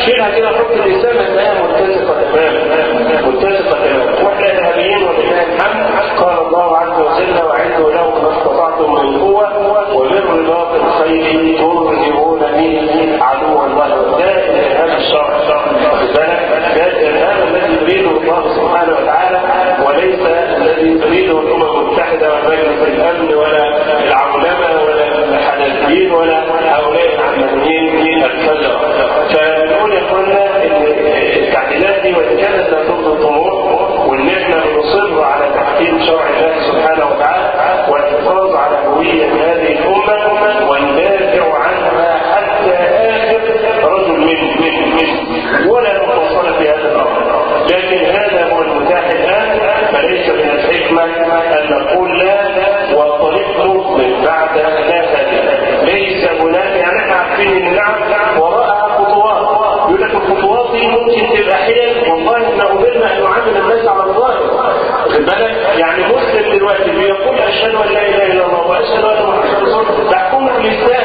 شيلها كده حط الإنسان إنها ملتزقة تماما ملتزقة تماما وإحنا إرهابيين ولله الحمد قال الله عز وجل وعنده له ما استطعتم من قوة ومن رباط الخيل ترهبون به عدو الله. ده الإرهاب الشرع واخد ده الإرهاب الذي يريده الله سبحانه وتعالى وليس الذي تريده الأمم المتحدة ومجلس الأمن ولا العمل مسؤولين ولا هؤلاء المعلمين دين الشجره فنقول يا اخوانا إن التعديلات دي وإن كانت لا ترضي وان إحنا بنصر على تحقيق شرع الله سبحانه وتعالى والحفاظ على هوية هذه الأمة وندافع عنها حتى آخر رجل من من من ولا نقصر في هذا الأمر. لكن هذا هو المتاح الآن. فليس من الحكمة أن نقول لا لا والطريق من بعد لا فائدة ليس هناك يعني إحنا عارفين إن نعم،, نعم وراءها خطوات. يقول لك الخطوات دي ممكن تبقى حيل. والله إحنا أمرنا أن نعامل الناس على واخد بالك؟ يعني مسلم دلوقتي بيقول أشهد أن لا إله إلا الله وأشهد أن محمدا رسول الله. تحكمه اللسان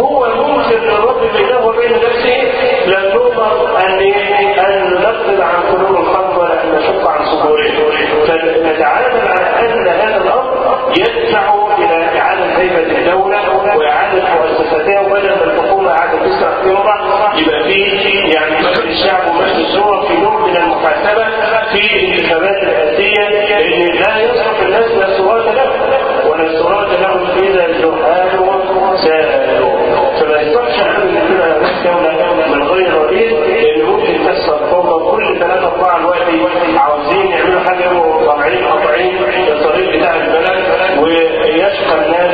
هو المنكر للرب بينه وبين نفسه لن نؤمر أن أن ننفذ عن قلوب الخلق ولا أن نشق عن صدورهم. فنتعامل على أن هذا الأمر يدفع إلى إعادة هيبة الدولة وإعادة مؤسساتها وبدل ما الحكومة عاده تسرع في يبقى فيه يعني الشعب ومجلس الشورى في نوع من المحاسبة. في الانتخابات الرئاسية لأن لا يصرف الناس لا صوات لهم ولا صوات لهم إذا الجهال سالوا فما يصرفش أن يكون هناك من غير رئيس لأن ممكن تحصل فوق كل ثلاثة أربعة الوقت عاوزين يعملوا حاجة وطمعين قطعين الطريق بتاع البلد ويشقى الناس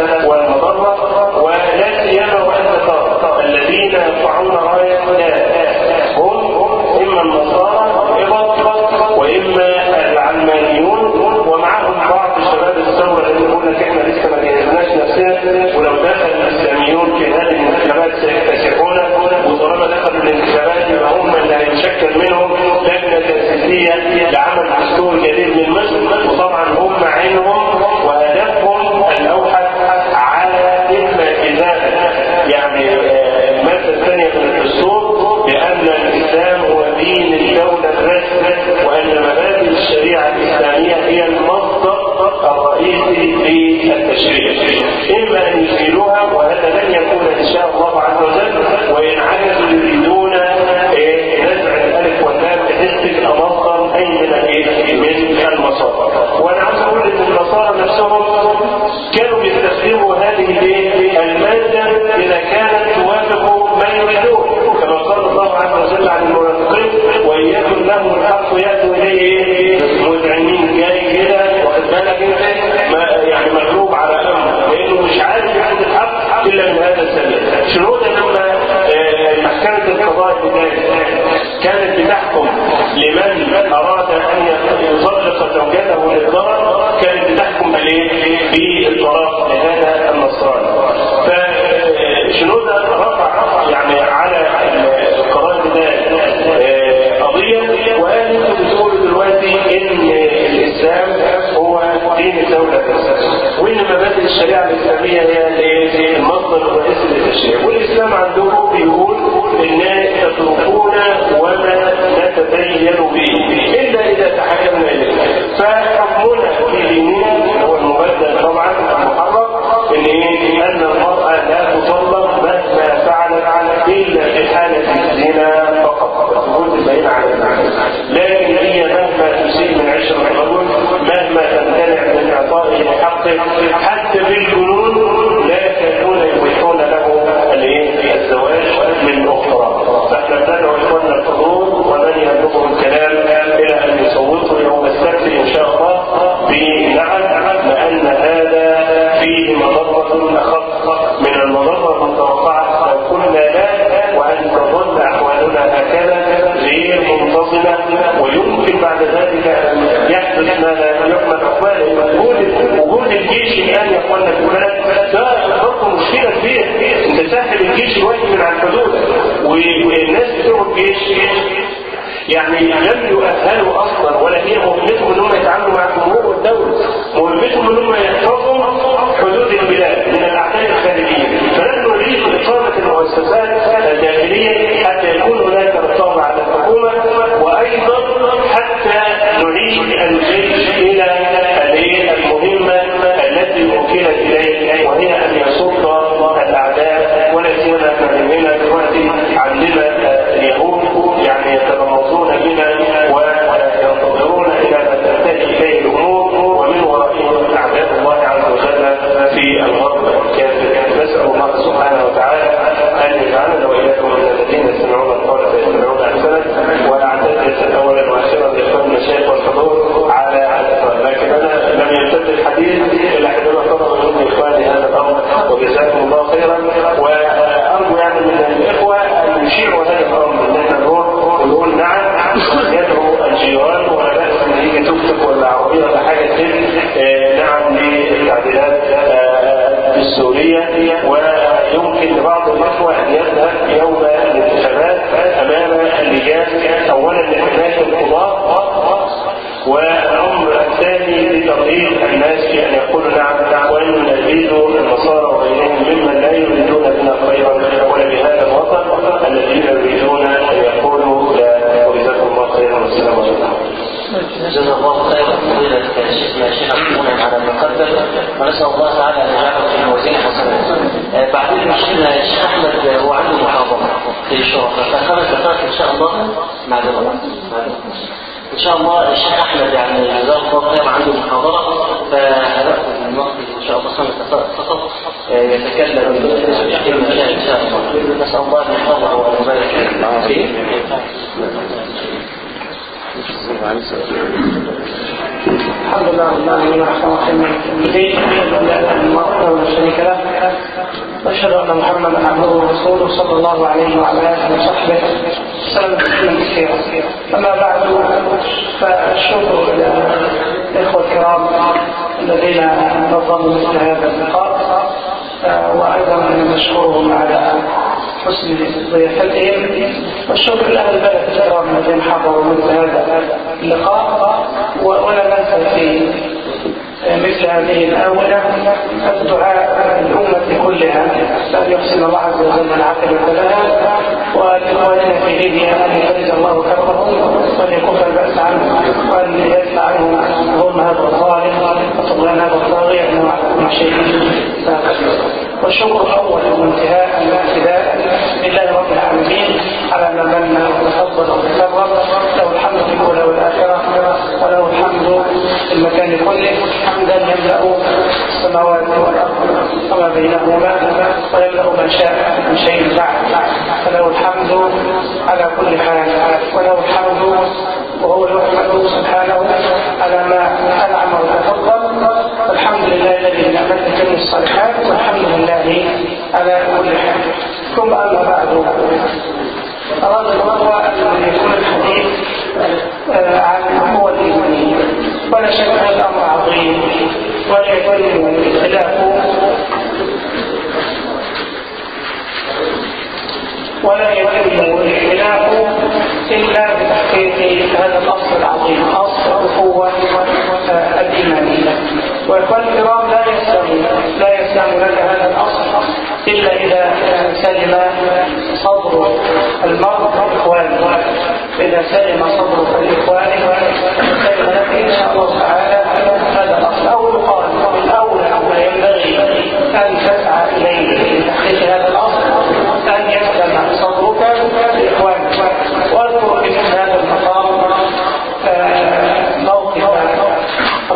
والمسلمين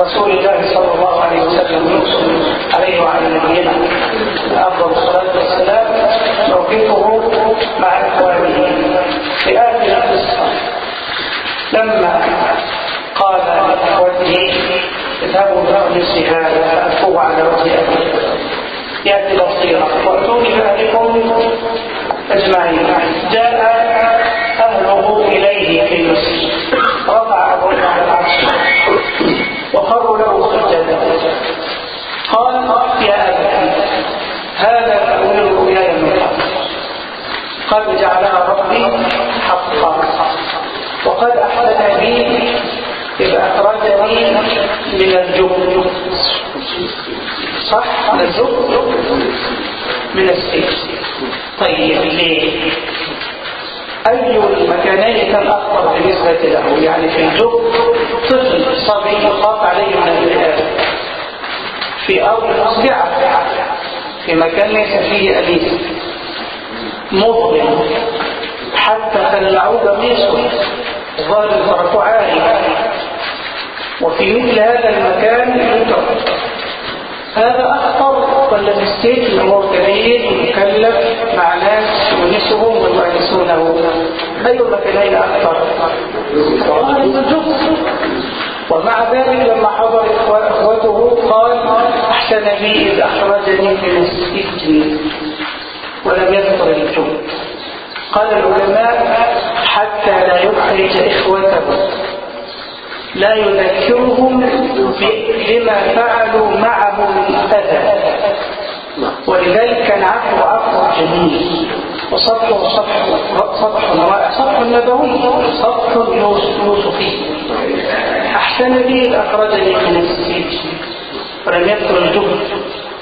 رسول الله صلى الله عليه وسلم يرسل عليه وعلى نبينا. أفضل الصلاة والسلام موقفه مع إخوانه. في هذه القصة لما قال لإخوته اذهبوا إلى السهام فاكفوا على وجه ابي يأتي بصيرة واتوني باهلكم أجمعين. جاء قال يا أبتي هذا تأويل رؤياي من قبل قد جعلها ربي حقا. وقد أحدث بي إذا أخرجني من الجبن. صح؟ من الجبن؟ من السجن. طيب ليه؟ أي المكانين كان أخطر بالنسبة له؟ يعني في الجبن طفل صبي يخاف عليه من الإنسان في أرض مصدعة في مكان ليس فيه أليس مظلم. حتى خلعوا قميصه ظهر الفرق عالي. وفي مثل هذا المكان يترك هذا أخطر والذي السيف الأمور كبير مكلف مع ناس يونسهم ويؤنسونه أي مكانين أخطر. ومع ذلك لما حضر إخوته أحسن بي إذ أخرجني من السجن ولم يذكر الجند قال العلماء حتى لا يخرج إخوته. لا يذكرهم بما فعلوا معه من أذى ولذلك كان عفو عفو جميل. وصفح صفح صفح صفح نبوي صفح يوسفي أحسن لي أخرجني من السجن ولم يذكر الجهد.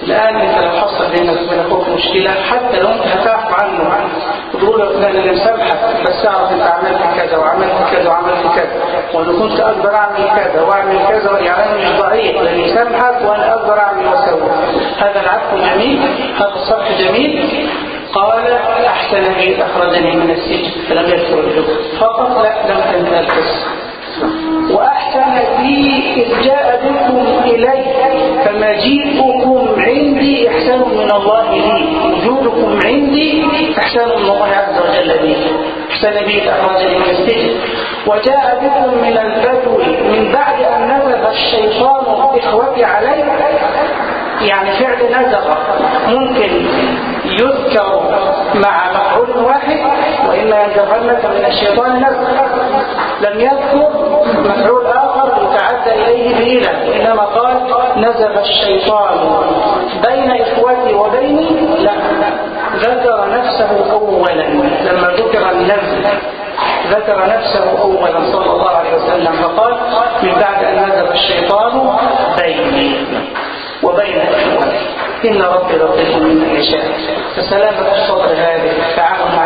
الآن أنت لو حصل بينك وبين أخوك مشكلة حتى لو أنت هتعفو عنه وتقول له فلان أنا مسامحك بس أعرف أنت عملت كذا وعملت كذا وعملت كذا. وأنا كنت أقدر أعمل كذا وأعمل كذا يعني مش ضعيف لأن يسامحك وأنا أقدر أعمل وأسوي. هذا العفو جميل هذا الصفح جميل. قال أحسن بي أخرجني من السجن. فلم يذكر الجهد. فقط لا لم تنتهي القصة. بي إذ جاء بكم إلي فمجيئكم عندي إحسان من الله لي. وجودكم عندي إحسان من الله عز وجل لي. أحسن بي من السجن وجاء بكم من البدو من بعد أن نزغ الشيطان إخوتي علي يعني فعل نزغ ممكن يذكر مع مفعول واحد وإما ينزغنك من الشيطان نزغ. لم يذكر مفعول آخر بإله وإنما قال نزغ الشيطان بين إخوتي وبيني لا ذكر نفسه أولا لما ذكر النزغ ذكر نفسه أولا صلى الله عليه وسلم فقال من بعد أن نزغ الشيطان بيني وبين إخواني إن ربي لطيف ممن يشاء. فسلامة الصدر هذه التعامل مع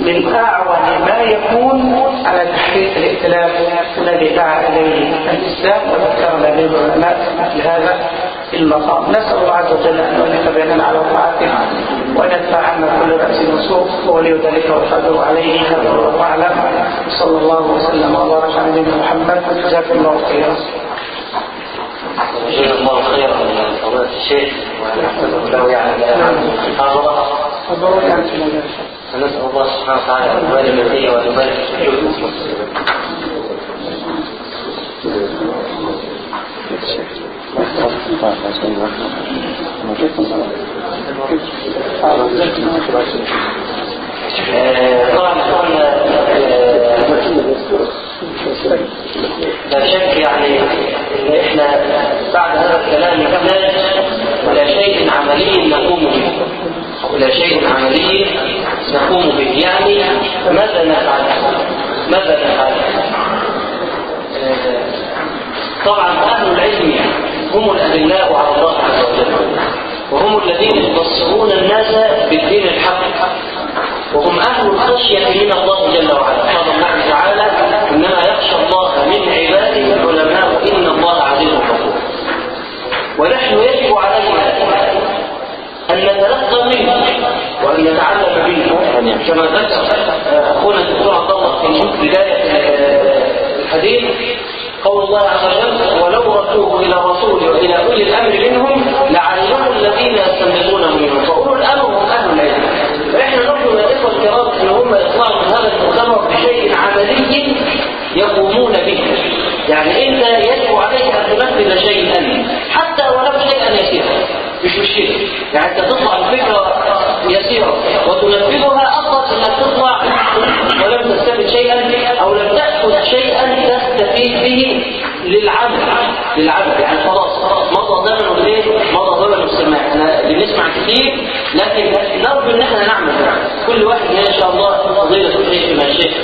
من أعون ما يكون على تحقيق الائتلاف الذي دعا إليه الإسلام وذكرنا به العلماء مثل هذا المقام نسأل الله عز وجل أن يؤلف بيننا على طاعته وأن يدفع عنا كل بأس وسوء. وولي ذلك والقدر عليه والله أعلم. صلى الله وسلم وبارك على نبينا محمد. جزاكم الله خيرا. جزاك الله خيرا من فضيلة الشيخ. ونحمده له يعني المحاضرة عليك المجال فنسأل الله سبحانه وتعالى أن يبارك فيه وأن يبارك في آه، لا شك يعني إن إحنا بعد هذا الكلام نحتاج إلى شيء عملي نقوم به. إلى شيء عملي نقوم به. يعني ماذا نفعل؟ ماذا نفعل؟ آه، طبعا أهل العلم هم الادلاء على الله عز وجل وهم الذين يبصرون الناس بالدين الحق وهم أهل الخشية من الله جل وعلا. قال الله تعالى إنما يخشى الله من عباده العلماء إن الله عزيز غفور ونحن يجب علينا أن نتلقى وأن نتعلم منه كما ذكر أخونا الدكتور عبد الله في بداية الحديث قول الله عز وجل ولو ردوه إلى الرسول وإلى أولي الأمر منهم لعلمه الذين يستنبطونه منهم فأولو الأمر هم أهل العلم. فإحنا نرجو من الإخوة الكرام أن هم يطلعوا من هذا المؤتمر بشيء عملي يقومون به. يعني أنت يجب عليك أن تنفذ شيئا حتى ولو شيئا يسيرا. مش مشكلة. يعني أنت تطلع بفكرة يسيرة. وتنفذها أفضل أنك تطلع ولم تستفد شيئا أو لم تأخذ شيئا تستفيد به للعمل للعمل يعني خلاص مضى زمن الايه؟ مضى زمن السماع إحنا بنسمع كتير لكن نرجو إن إحنا نعمل كل واحد إن شاء الله فضيلة الشيخ ما الشيخ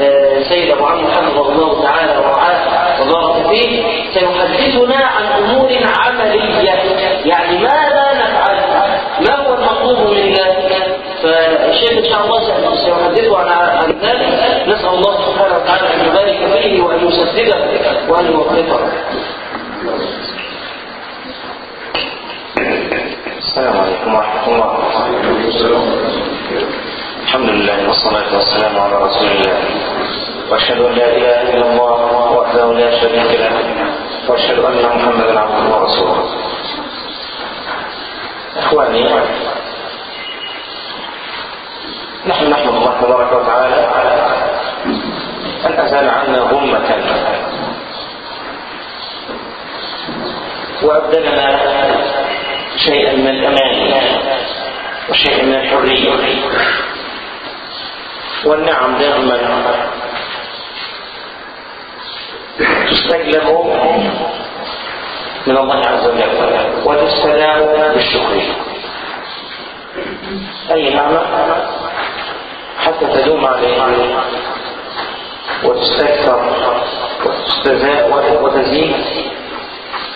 آه، سيد أبو عمرو حفظه الله تعالى ورعاه وبارك فيه سيحدثنا عن أمور عملية. يعني ماذا نفعل؟ ما هو المطلوب منا فالشيخ إن شاء الله سيحدثنا عن ذلك نسأل الله سبحانه وتعالى أن يبارك فيه وأن يسدده وأن يوفقه. السلام عليكم ورحمة الله الحمد لله والصلاة والسلام على رسول الله. وأشهد أن لا إله إلا الله وحده لا شريك له. وأشهد أن محمدا عبده ورسوله. إخواني نحن نحمد الله تبارك وتعالى أن أزال عنا غمة. وأبدلنا شيئا من الأمان وشيئا من الحرية. والنعم دائما تستجلب من الله عز وجل. وتستدام بالشكر أي نعمة حتى تدوم عليه. وتستكثر. وتزيد.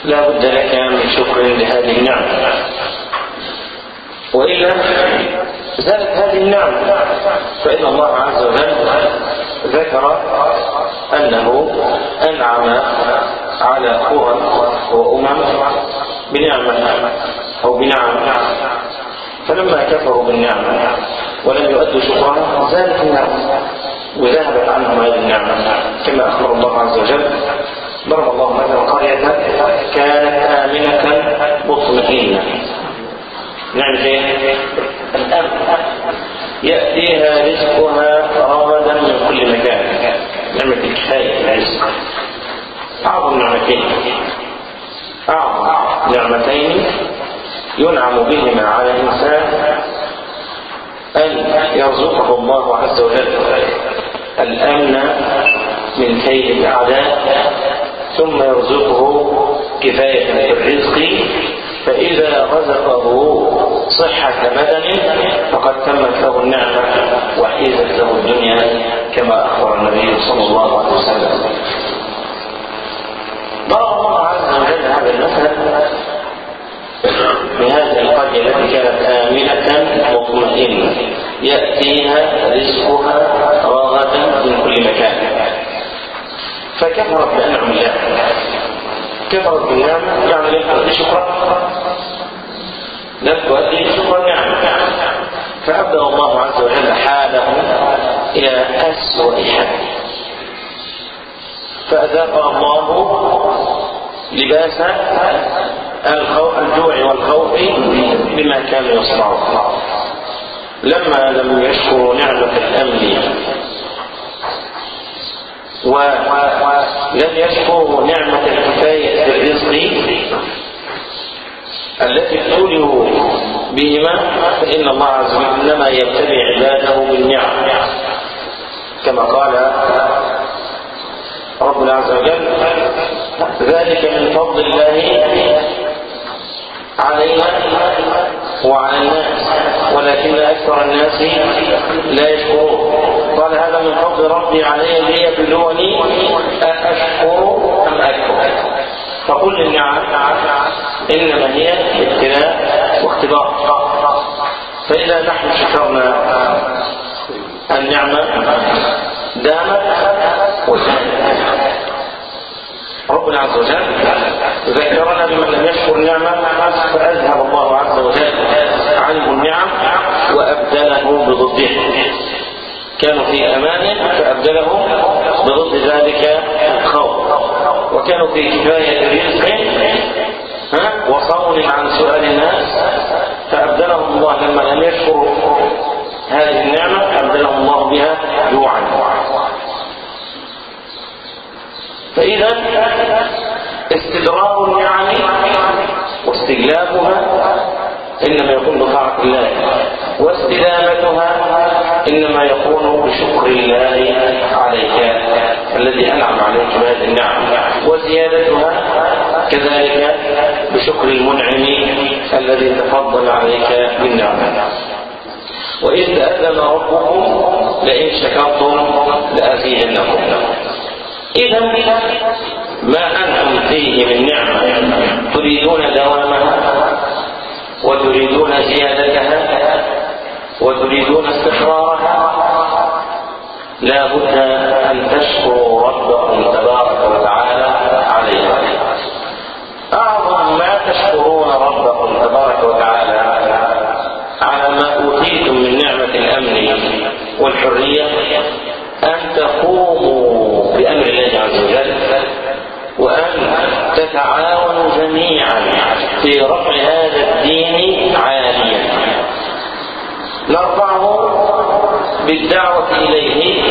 لا بد لك من شكر لهذه النعمة وإلا زالت هذه النعمة فإن الله عز وجل ذكر أنه أنعم على قرى وأمم بنعمة أو بنعم. فلما كفروا بالنعمة ولم يؤدوا شكرها زالت النعمة وذهبت عنهم هذه النعمة كما أخبر الله عز وجل ضرب الله مثلا قرية كانت آمنة مطمئنة. نعمة إيه؟ الأمن يأتيها رزقها رغدا من كل مكان. نعمة الكفاية الرزق أعظم نعمتين. أعظم نعمتين. ينعم بهما على الإنسان أن يرزقه الله عز وجل الأمن من كيد الأعداء ثم يرزقه كفاية في الرزق فإذا رزقه صحة بدن فقد تمت له النعمة وحيزت له الدنيا كما أخبر النبي صلى الله عليه وسلم. ضرب الله عز وجل هذا المثل بهذه القرية التي كانت آمنة مطمئنة. يأتيها رزقها رغدا من كل مكان. فكفرت بأنعم الله. كفرت بالنعمة يعني لم تؤدي شكرا لم تؤدي شكرا النعمة فأبدل الله عز وجل حاله إلى أسوأ حال. فأذاق الله لباس الجوع والخوف بما كانوا يصنعون. لما لم يشكروا نعمة الأمن ولم يشكروا نعمة الكفاية في الرزق التي ابتلوا بهما فإن الله عز وجل إنما يبتلي عباده بالنعم. كما قال ربنا عز وجل ذلك من فضل الله علينا وعلى الناس ولكن أكثر الناس لا يشكرون. قال هذا من فضل ربي علي ليبلوني أأشكر أم أكفر. فكل النعم إنما هي ابتلاء واختبار. فإذا نحن شكرنا النعمة دامت ربنا عز وجل ذكرنا بمن لم يشكر النعمة فأذهب الله عز وجل عنه النعم وأبدله بضدها كانوا في أمان فأبدلهم بضد ذلك خوف وكانوا في كفاية رزق وصون عن سؤال الناس فأبدلهم الله لما لم يشكروا هذه النعمة أبدلهم الله بها جوعا. فإذا استدرار النعم واستجلابها إنما يكون بطاعة الله واستدامتها إنما يكون بشكر الله عليك الذي أنعم عليك بهذه النعم وزيادتها كذلك بشكر المنعم الذي تفضل عليك بالنعمة وإذ تأذن ربكم لئن شكرتم لأزيدنكم. إذا ما أنتم فيه من نعمة. تريدون دوامها وتريدون زيادتها وتريدون استقرارها. لا بد أن تشكروا ربكم تبارك وتعالى عليها. أعظم ما تشكرون ربكم تبارك وتعالى على ما أوتيتم من نعمة الأمن والحرية أن تقوموا بأمر الله عز وجل وأن تتعاونوا جميعا في رفع هذا الدين عاليا. نرفعه بالدعوة إليه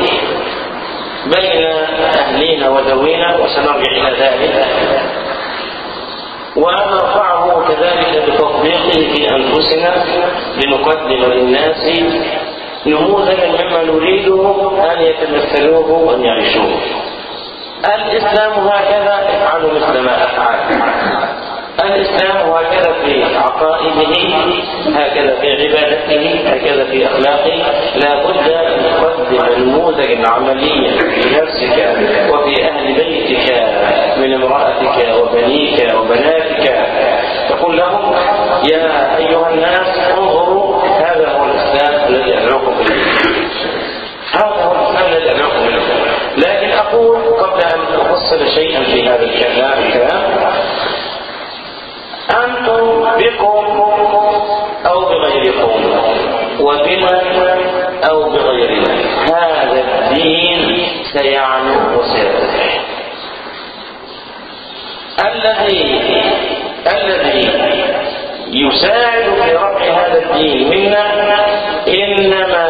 بين أهلنا وذوينا وسنرجع إلى ذلك. ونرفعه كذلك بتطبيقه في أنفسنا لنقدم للناس نموذجا مما نريده أن يتمثلوه وأن يعيشوه. الإسلام هكذا افعلوا مثل ما أفعل. الإسلام هكذا في عقائده هكذا في عبادته هكذا في أخلاقه. لا بد أن تقدم نموذجا عمليا في نفسك وفي أهل بيتك من امرأتك وبنيك وبناتك. تقول لهم يا أيها الناس انظروا هذا هو الإسلام الذي أدعوكم إليه هذا الكلام الكلام أنتم بكم أو بغيركم؟ وبنا أو بغيرنا؟ هذا الدين سيعلو وسيرتفع الذي الذي يساعد في رفع هذا الدين منا إنما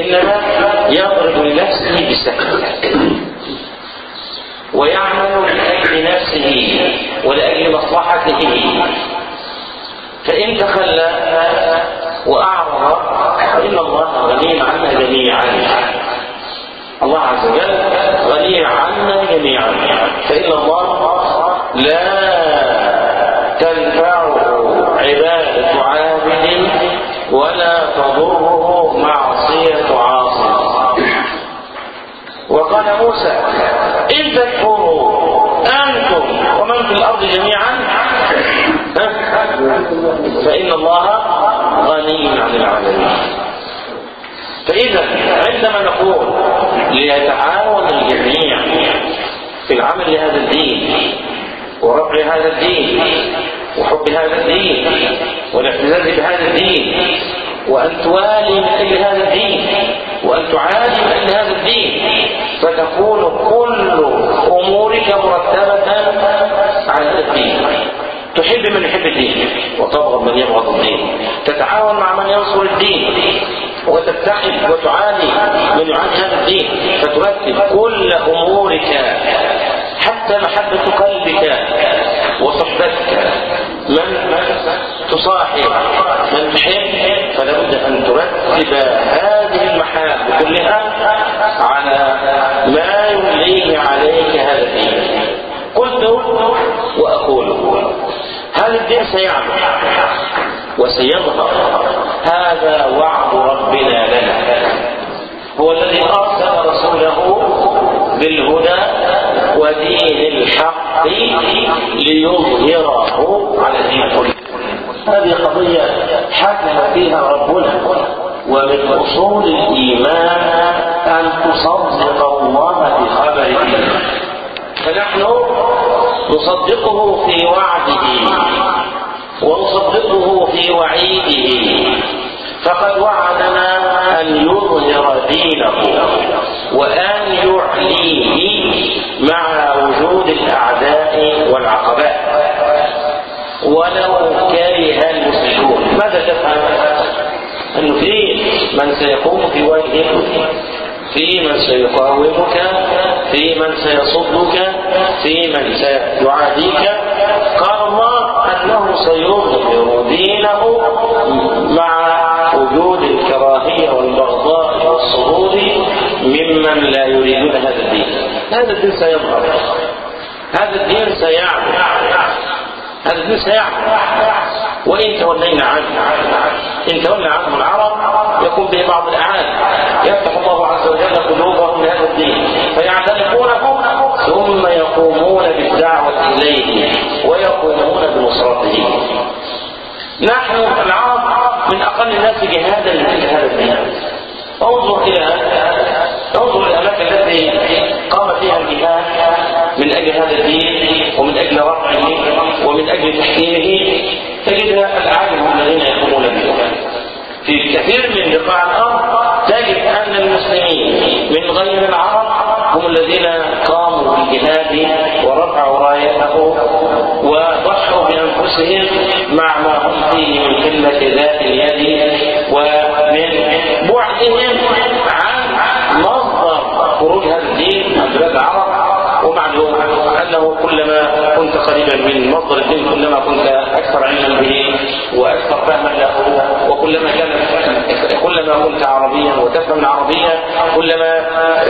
إنما يضرب لنفسه بسكن ويعمل لأجل نفسه ولأجل مصلحته. فإن تخلى وأعرض فإن الله غني عنا جميعا. الله عز وجل غني عنا جميعا. فإن الله لا تنفعه عبادة عابد ولا تضره معصية عاصم. وقال موسى إن تكفروا أنتم ومن في الأرض جميعا. فإن الله غني عن العالمين. فإذا عندما نقول ليتعاون الجميع في العمل لهذا الدين ورفع هذا الدين وحب هذا الدين والاعتزاز بهذا الدين وأن توالي من أجل هذا الدين وأن تعاني من أجل هذا الدين فتكون كل أمورك مرتبة الدين تحب من يحب الدين وتبغض من يبغض الدين. تتعاون مع من ينصر الدين وتتحد وتعاني من يعاني هذا الدين. فترتب كل أمورك حتى محبة قلبك وصحبتك. من تصاحب من تحب فلا بد أن ترتب هذه المحاب كلها على ما يمليه عليك هذا الدين. قلت وأقول هذا الدين سيعمل؟ وسيظهر. هذا وعد ربنا لنا. هو الذي أرسل رسوله بالهدى ودين الحق ليظهره على الدين كله. هذه قضية حكم فيها ربنا ومن أصول الإيمان أن تصدق الله بخبره. فنحن نصدقه في وعده ونصدقه في وعيده. فقد وعدنا أن يظهر دينه وأن يعليه مع وجود الأعداء والعقبات ولو كره المسلمون. ماذا تفهم؟ أنه في من سيقوم في وجهك في من سيقاومك في من سيصدك في من سيعاديك. قال الله أنه سيظهر دينه مع وجود الكراهية والبغضاء والصدور ممن لا يريدون هذا الدين. هذا الدين سيظهر. هذا الدين سيعمل هذا الدين سيعمل وإن تولينا عنه إن تولى عنه العرب يكون به بعض الأعاد يفتح الله عز وجل قلوبهم لهذا الدين. فيعتنقونه ثم يقومون بالدعوة إليه ويقومون بنصرته. نحن العرب من أقل الناس جهادا لمثل هذا الدين انظر إلى انظر إلى الأماكن التي قام فيها الجهاد من أجل هذا الدين ومن أجل رفعه ومن أجل تحكيمه. تجدها العالم الذين يقومون به. في كثير من بقاع الأرض تجد أن المسلمين من غير العرب هم الذين قاموا بالجهاد ورفعوا رايته وضحوا بأنفسهم مع ما هم فيه من قلة ذات اليد ومن بعدهم عن مصدر خروج هذا الدين عن بلاد العرب ومعلوم أنه كلما كنت قريبا من مصدر الدين كلما كنت أكثر علما به وأكثر فهما له وكلما كان كلما كنت عربيا وتفهم العربية كلما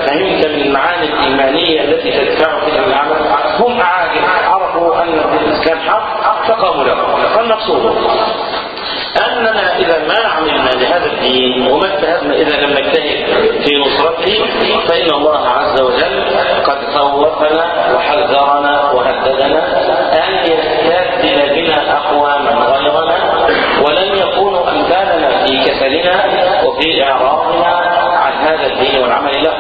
فهمت من المعاني الإيمانية التي تدفعك إلى العمل هم أعاجم عرفوا أن الإسلام حق فقاموا له. فالمقصود الدين وما اجتهدنا إذا لم نجتهد في نصرته فإن الله عز وجل قد خوفنا وحذرنا وهددنا أن يستبدل بنا أقواما غيرنا ولن يكونوا أمثالنا في كسلنا وفي إعراضنا عن هذا الدين والعمل له.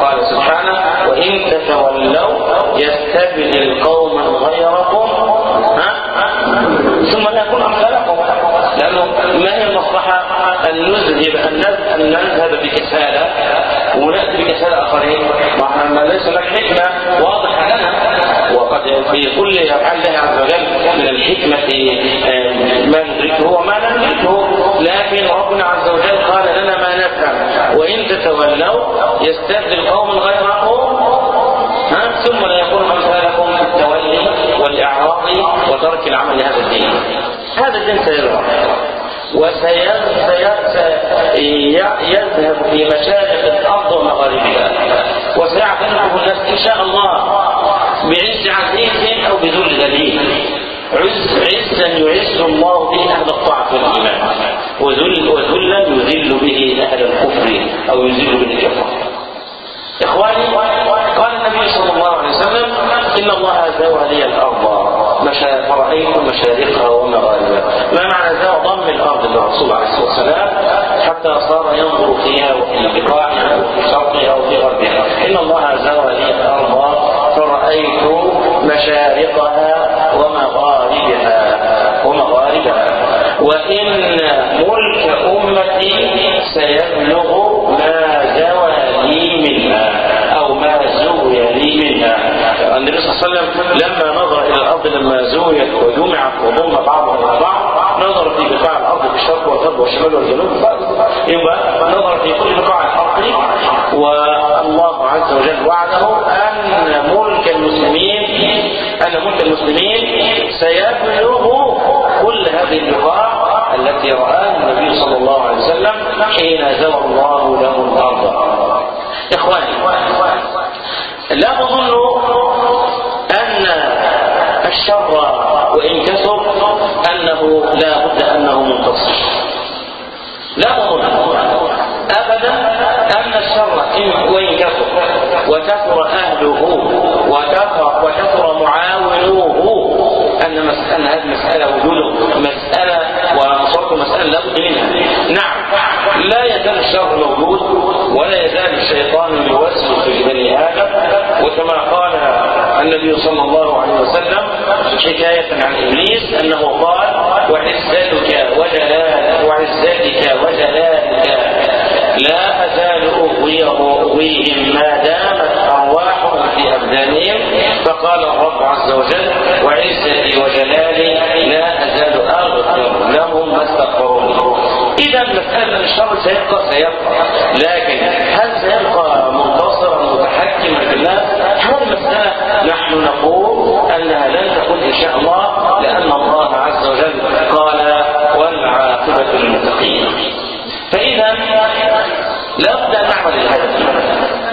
قال سبحانه وإن تتولوا يستبدل قوما غيركم؟ ثم لا يكون أمثالكم لأنه ما هي المصلحة أن نذهب أن نذهب بكسالى ونأتي بكسالى آخرين؟ ما ليس لك حكمة واضحة لنا. وقد في كل أفعال الله عز وجل من الحكمة ما ندركه وما لا ندركه. لكن ربنا عز وجل قال لنا ما نفهم. وإن تتولوا يستبدل قوم غيركم ها؟ ثم لا يكون أمثالكم بالتولي والإعراض وترك العمل لهذا الدين. هذا الدين سيظهر. وسيذهب في مشارق الأرض ومغاربها. وسيعتنقه الناس إن شاء الله بعز عزيز أو بذل ذليل. عز عزا يعز الله به أهل الطاعة والإيمان. وذل وذلا يذل به أهل الكفر أو يذل به الكفر. إخواني قال النبي صلى الله عليه وسلم إن الله زوى لي الأرض. فرأيت مشارقها ومغاربها. ما معنى زوى ضم الأرض للرسول عليه الصلاة والسلام؟ حتى صار ينظر فيها وفي بقاعها وفي شرقها وفي غربها. إن الله زوى لي الأرض. فرأيت مشارقها ومغاربها. ومغاربها. وإن ملك أمتي سيبلغ ما زوى لي منها أو ما زوي لي منها. النبي صلى الله عليه وسلم لما نظر إلى الأرض لما زويت وجمعت وضم بعضها إلى بعض نظر في بقاع الأرض في الشرق والغرب والشمال والجنوب يبقى نظر في كل بقاع الأرض والله عز وجل وعده أن ملك المسلمين أن ملك المسلمين سيبلغ كل هذه البقاع التي رآها النبي صلى الله عليه وسلم حين زوى الله له الأرض. إخواني لا تظنوا الشر وإن كثر أنه لا بد أنه منتصر. لا تظن أبدا أن الشر إن وإن كثر. وكثر أهله وكثر وكثر معاونوه. أن مسألة هذه مسألة وجوده. مسألة ونصرته مسألة لا بد منها. نعم. لا يزال الشر موجود ولا يزال الشيطان يوسوس في بني آدم وكما قال النبي صلى الله عليه وسلم حكاية عن إبليس أنه قال وعزتك وجلالك وعزتك وجلالك لا أزال أغويه أغويهم ما دامت أرواحهم في أبدانهم. فقال الرب عز وجل وعزتي وجلالي لا أزال أغفر لهم ما استغفروني إذا مسألة الشر سيبقى سيبقى لكن هل سيبقى منتصرا متحكما في الناس؟ هذه المسألة نحن نقول أنها لن تكون إن شاء الله؟ لأن الله عز وجل قال والعاقبة للمتقين. فإذا لا بد أن نعمل لهذا.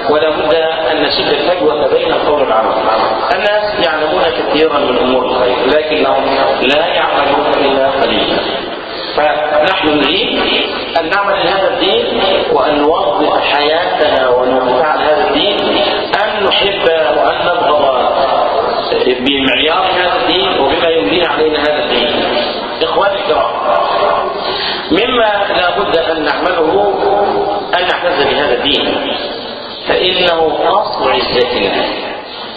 ولا بد أن نشد الفجوة بين القول والعمل. الناس يعلمون كثيرا من أمور الخير لكنهم لا يعملون إلا قليلا. فنحن نريد أن نعمل لهذا الدين وأن نوظف حياتنا ونفعل هذا الدين أن نحب وأن نبغض بمعيار هذا الدين وبما يمليه علينا هذا الدين. إخواني الكرام مما لا بد أن نعمله أن نعتز بهذا الدين. فإنه أصل عزتنا.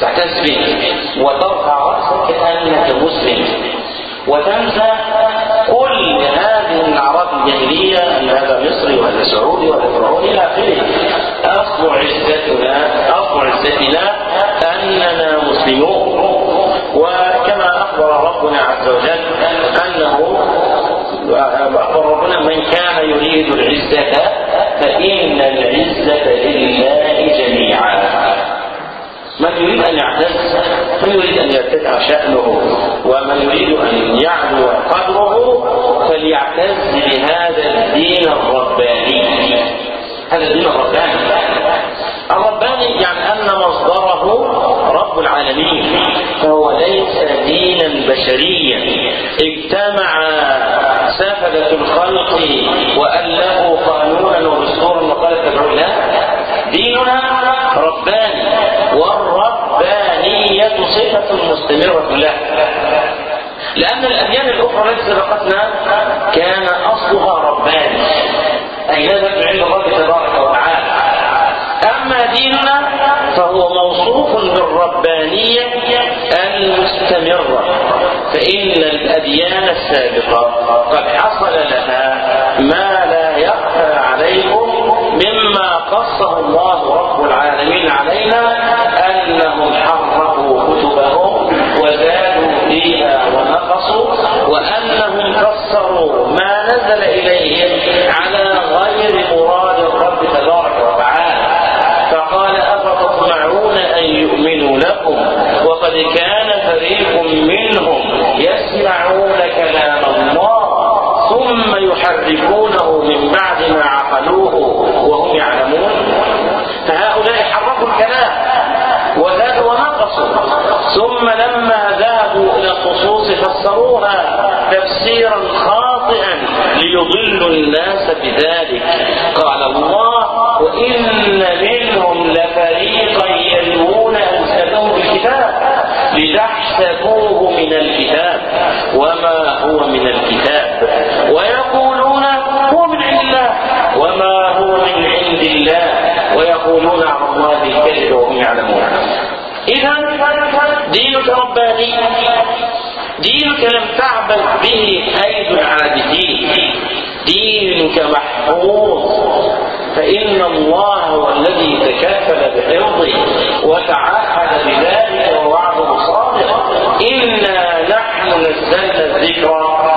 تعتز به. وترفع رأسك كأنك مسلم. وتنسى كل هذه الأعراض الجاهلية أن هذا مصري وهذا سعودي وهذا فرعوني إلى آخره أصل عزتنا أصل عزتنا أننا مسلمون وكما أخبر ربنا عز وجل أنه أخبر ربنا من كان يريد العزة فإن العزة لله جميعا. من يريد أن يعتز من يريد أن يرتفع شأنه ومن يريد أن يعلو قدره فليعتز بهذا الدين الرباني. هذا الدين الرباني. الرباني يعني أن مصدره رب العالمين فهو ليس دينا بشريا. اجتمع سفلة الخلق وألفوا قانونا ودستورا وقال تدعو لا ديننا رباني. والربانية صفة مستمرة له. لأن الأديان الأخرى التي سبقتنا كان أصلها رباني. أي نزلت عند الله تبارك وتعالى. أما ديننا فهو موصوف بالربانية المستمرة فإن الأديان السابقة قد حصل لها ما لا يخفى عليكم مما قصه الله رب العالمين علينا أنهم حرفوا كتبهم وزادوا فيها ونقصوا وأنهم كسروا ما نزل إليهم كان فريق منهم يسمعون كلام الله ثم يحرفونه من بعد ما عقلوه وهم يعلمون. فهؤلاء حرفوا الكلام وزادوا ونقصوا. ثم لما ذهبوا إلى الخصوص فسروها تفسيرا خاطئا ليضلوا الناس بذلك. قال الله وإن منهم لفريقا يلوون لتحسبوه من الكتاب. وما هو من الكتاب؟ ويقولون هو من عند الله. وما هو من عند الله؟ ويقولون على الله الكذب وهم يعلمون. إذا دينك رباني. دينك لم تعبد به أيد العابدين. دينك محفوظ. فإن الله هو الذي تكفل بحفظه وتعهد بذلك صادق إنا نحن نزلنا الذكر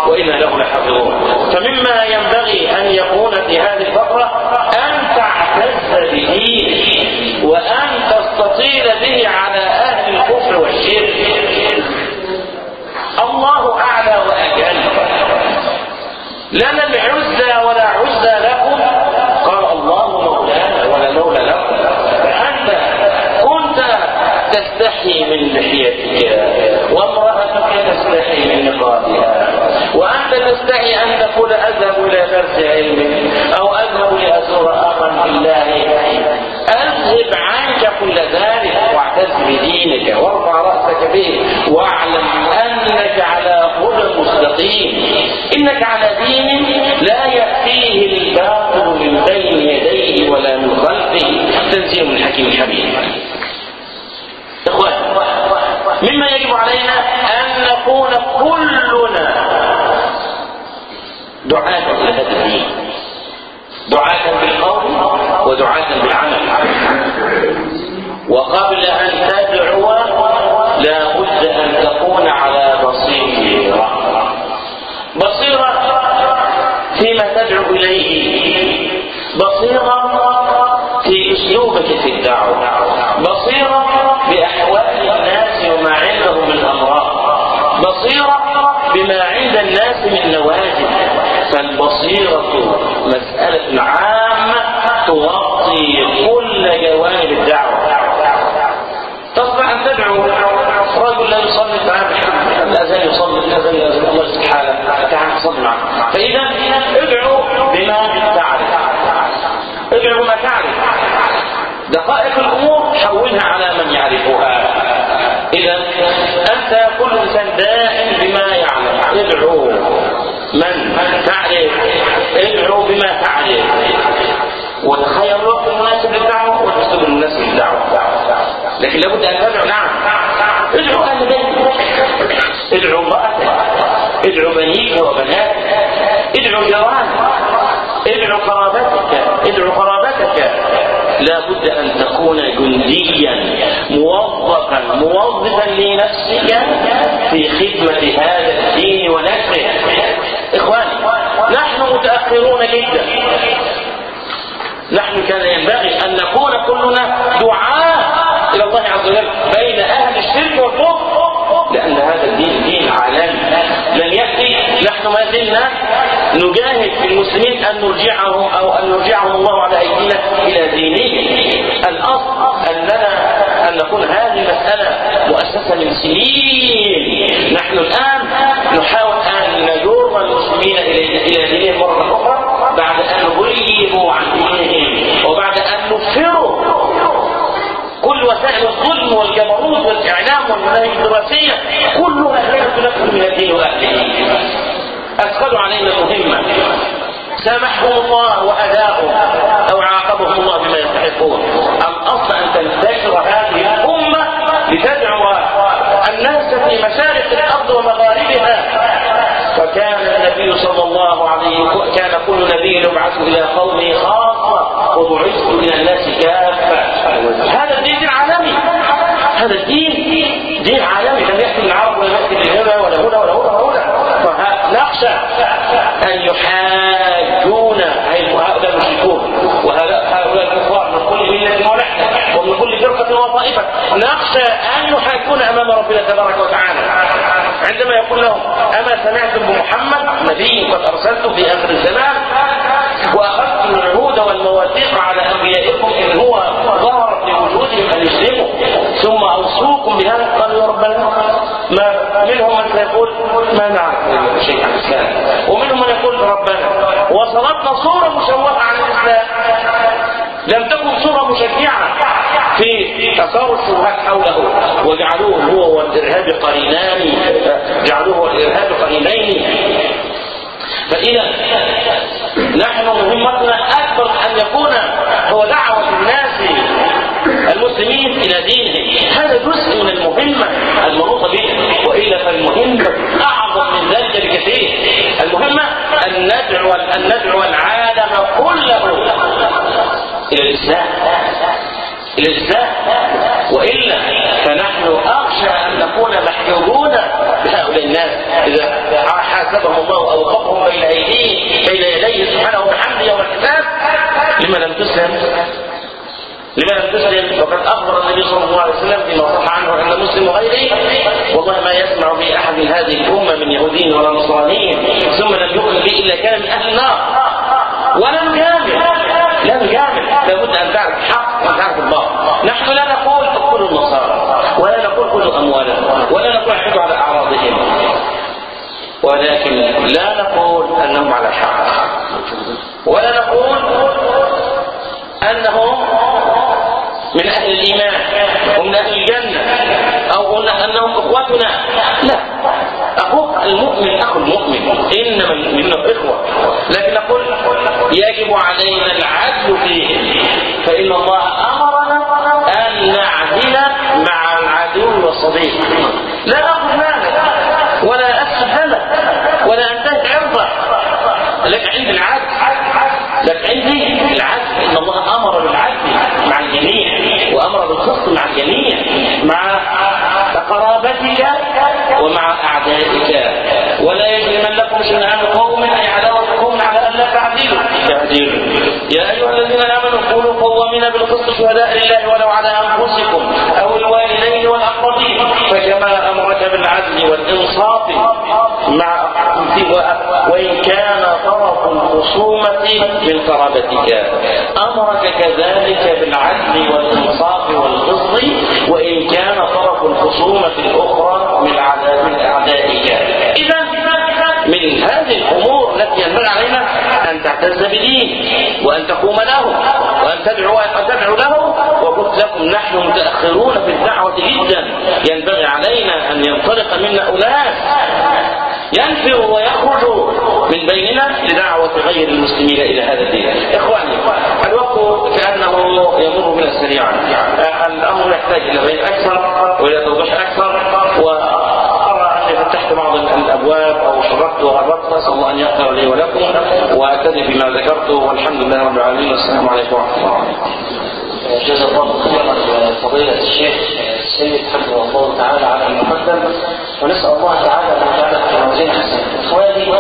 وإنا له لحافظون. فمما ينبغي أن يكون في هذه الفقرة أن تعتز بدينك وأن تستطيل به على أهل الكفر والشرك. الله أعلى وأجل. لنا العزى ولا عزى لكم. قال الله مولانا ولا مولى لكم. فأنت كنت تستحي من لحيتك وامرأتك تستحي من نقابها تستحي أن تقول أذهب إلى درس علم أو أذهب لأزور أخا في الله أذهب عنك كل ذلك واعتز بدينك وارفع رأسك به واعلم أنك على هدى مستقيم. إنك على دين لا صوره مشوهه عن الاسلام لم تكن صوره مشجعة في اثار الشبهات حوله. وجعلوه هو والإرهاب قرينان. جعلوه والإرهاب قرينين. فإذا نحن مهمتنا أكبر أن يكون هو دعوة الناس المسلمين إلى دينهم هذا جزء من المهمة المنوطة به وإلا فالمهمه أعظم من ذلك بكثير. المهمة أن ندعو أن ندعو العالم كله إلى الإسلام. الاسلام وإلا فنحن أخشى أن نكون محجوبون بهؤلاء الناس. إذا حاسبهم الله اوقفهم بين ايديه بين يديه سبحانه وبحمده يوم الحساب لما لم تسلم؟ لما لم تسلم؟ وقد أخبر النبي صلى الله عليه وسلم فيما صح عنه ان مسلم وغيره. والله ما يسمع في أحد من هذه الأمة من يهودي ولا نصراني ثم لم يؤمن به إلا كان من أهل النار. ولم يامن لم يامن لابد ان تعرف الحق وان تعرف الباطل نحن لا نقول اقتلوا النصارى ولا نقول خذوا اموالهم ولا نقول احفظوا على أعراضهم. ولكن لا نقول أنهم على الحق ولا نقول أنهم من أهل الإيمان ومن أهل الجنة أو أنهم إخوتنا. لا. أخوك المؤمن أخو المؤمن إنما المؤمنون إخوة. لكن نقول يجب علينا العدل فيهم فإن الله أمرنا والصديق لا ناخذ مالك ولا اسف لك ولا أنتهك عرضك لك عندي العدل. لك عندي العدل. إن الله أمر بالعدل مع الجميع وأمر بالقسط مع الجميع مع قرابتك ومع أعدائك. ولا يجرمنكم شنآن قوم أي عداوة قوم على ان لا تعدلوا. تعدلوا. يا أيها الذين آمنوا كونوا قوامين بالقسط شهداء لله ولو على أنفسكم أو الوالدين والأقربين. فكما أمرك بالعدل والإنصاف مع وإن كان طرف الخصومة من قرابتك أمرك كذلك بالعدل والإنصاف والقسط وإن كان طرف الخصومة الأخرى من عذاب اذا من هذه الأمور التي ينبغي علينا أن تعتز بدين وأن تقوم له وأن تدعو وان تدعو له. وقلت لكم نحن متأخرون في الدعوة جدا. ينبغي علينا أن ينطلق منا اناس ينفر ويخرج من بيننا لدعوة غير المسلمين إلى هذا الدين. إخواني الوقت كأنه يمر بنا سريعا الأمر يحتاج إلى بيان أكثر وإلى توضيح أكثر. أو شرقت وغربت نسأل الله أن يغفر لي ولكم وأعتذر بما ذكرته والحمد لله رب العالمين والسلام عليكم ورحمة الله جزا الله خيرا فضيلة الشيخ السيد حفظه الله تعالى على المقدم. ونسأل الله تعالى أن يجعله في موازين حسنة إخواني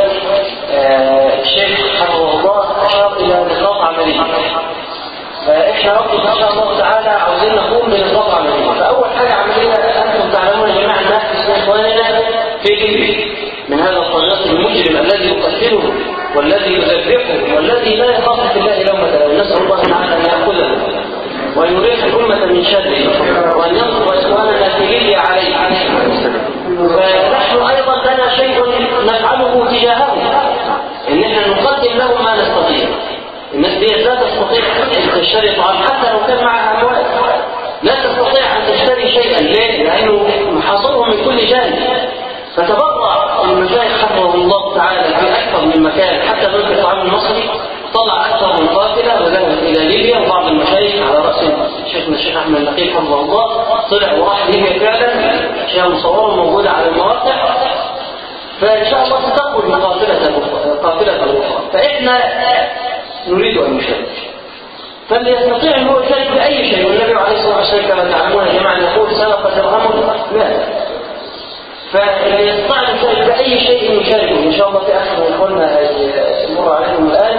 آه، الشيخ حفظه الله أشار إلى نظام عملي فإحنا ربنا إن شاء الله تعالى عاوزين نقوم بنظام عملي فأول حاجة عملية أنتم تعلمون جميعا نحن إخواننا في ليبيا من هذا الطريق المجرم الذي يقتله والذي يذبحه والذي لا يخاف في الله لومة لائم نسأل الله تعالى أن يأخذه وأن يريح الأمة من شره وأن ينصر إخواننا في ليبيا عليه. ونحن أيضا لنا شيء نفعله تجاههم إن إحنا نقدم لهم ما نستطيع. الناس دي لا تستطيع أن تشتري طعام حتى لو كان معها أموال. لا تستطيع أن تشتري شيئا. ليه؟ لأنه محاصرهم من كل جانب. فتبرع المشايخ حفظهم الله تعالى في أكثر من مكان. حتى بنك الطعام المصري طلع أكثر من قافلة وذهبت إلى ليبيا. وبعض المشايخ على رأس شيخنا الشيخ أحمد النقيب حفظه الله طلع وراح ليبيا فعلا. أشياء مصورة موجودة على المواقع فإن شاء الله ستخرج من قافلة قافلة أخرى فإحنا نريد أن نشارك. فاللي يستطيع أن هو يشارك بأي شيء. والنبي عليه الصلاة والسلام كما تعلمون يا جماعة يقول سرق درهم مال أن يشارك بأي شيء يشاركه إن شاء الله في أحد من إخواننا يمر عليهم الآن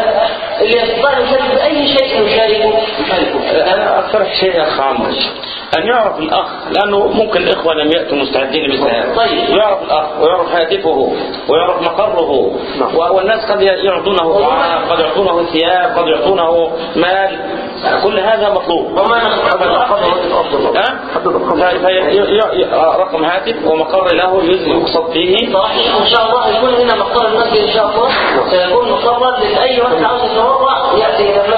اللي أن يشارك بأي شيء يشاركه يشاركه أنا أقترح شيء يا أن يعرف الأخ لأنه ممكن الإخوة لم يأتوا مستعدين لمثل هذا طيب. يعرف الأخ ويعرف هاتفه ويعرف مقره و- والناس قد يعطونه طعام قد يعطونه ثياب قد يعطونه مال. كل هذا مطلوب. وما ي- رقم هاتف ومقر له يز- يقصد فيه. صحيح إن شاء الله يكون هنا مقر المسجد إن شاء الله. سيكون مقرر لأي واحد عاوز يتورع يأتي إلى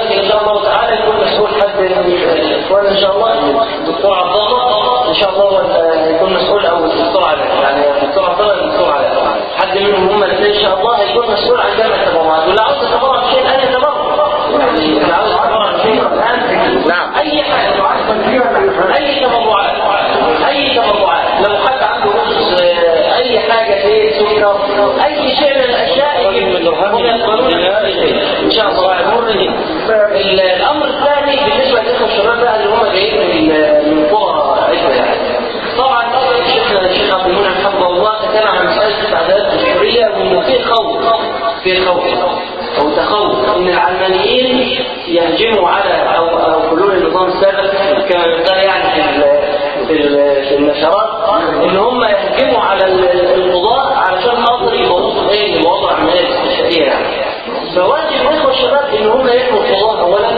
الله تعالى يكون مسؤول حد من الاخوان ان شاء الله الدكتور عبد الله إن شاء الله يكون مسؤول أو الدكتور علاء يعني الدكتور عبد الله الدكتور علاء حد منهم هم الاثنين إن شاء الله هيكون مسؤول عن جمع التبرعات. واللي عاوز يتبرع بشيء الان يتبرع يعني اللي عاوز يتبرع بشيء الان نعم. أي حاجة أي تبرعات أي تبرعات. لو حد عنده آه، أي حاجة في أي شيء من درهم هم يقبلون. إن شاء الله. يمر ال- الأمر الثاني بالنسبة للإخوة الشباب بقى اللي هم جايين من قرى عده يعني. طبعا شيخنا الشيخ عبد المنعم حفظه الله تكلم عن مسألة التعدادات الدستوريه وانه في خوف. في خوف. أو تخوف. إن العلمانيين يهجموا على أو أو حلول النظام السابق كما يقال يعني في في النشرات إن هم هم يحموا القضاء اولا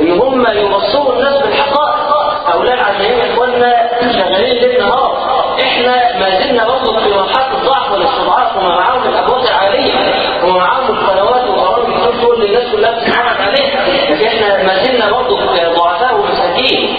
إن هم يوصلوا الناس بالحقائق. هؤلاء العلمانيين إخواننا شغالين ليل نهار إحنا ما زلنا برضه في مرحلة الضعف والاستضعاف وما معاهم الأبواب العالية وما معاهم القنوات وبرامج اللي الناس كلها بتتفرج عليها. لكن إحنا ما زلنا برضه ضعفاء ومساكين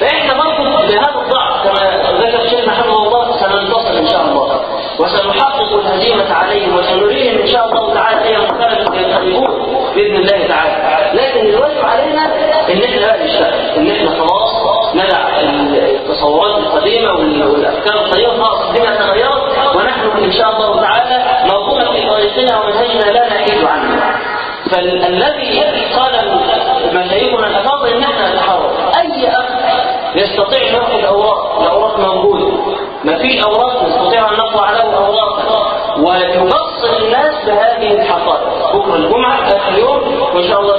فاحنا برضه بهذا الضعف كما ذكر شيخنا حفظه الله سننتصر ان شاء الله وسنحقق الهزيمه عليهم وسنريهم ان شاء الله تعالى اي مختلف ينقلبون باذن الله تعالى لكن الواجب علينا ان إحنا بقى نشتغل ان إحنا خلاص ندع التصورات القديمه وال- والافكار القديمه خلاص الدنيا تغيرت ونحن ان شاء الله تعالى موضوع في طريقنا ومنهجنا لا نحيد عنه فالذي قال مشايخنا الافاضل ان إحنا نتحرك اي اخ يستطيع ان ياخذ اوراق الاوراق موجوده ما في اوراق نستطيع ان نطلع له اوراق ويبصر الناس بهذه الحقائق بكره الجمعه اخر اليوم وان شاء الله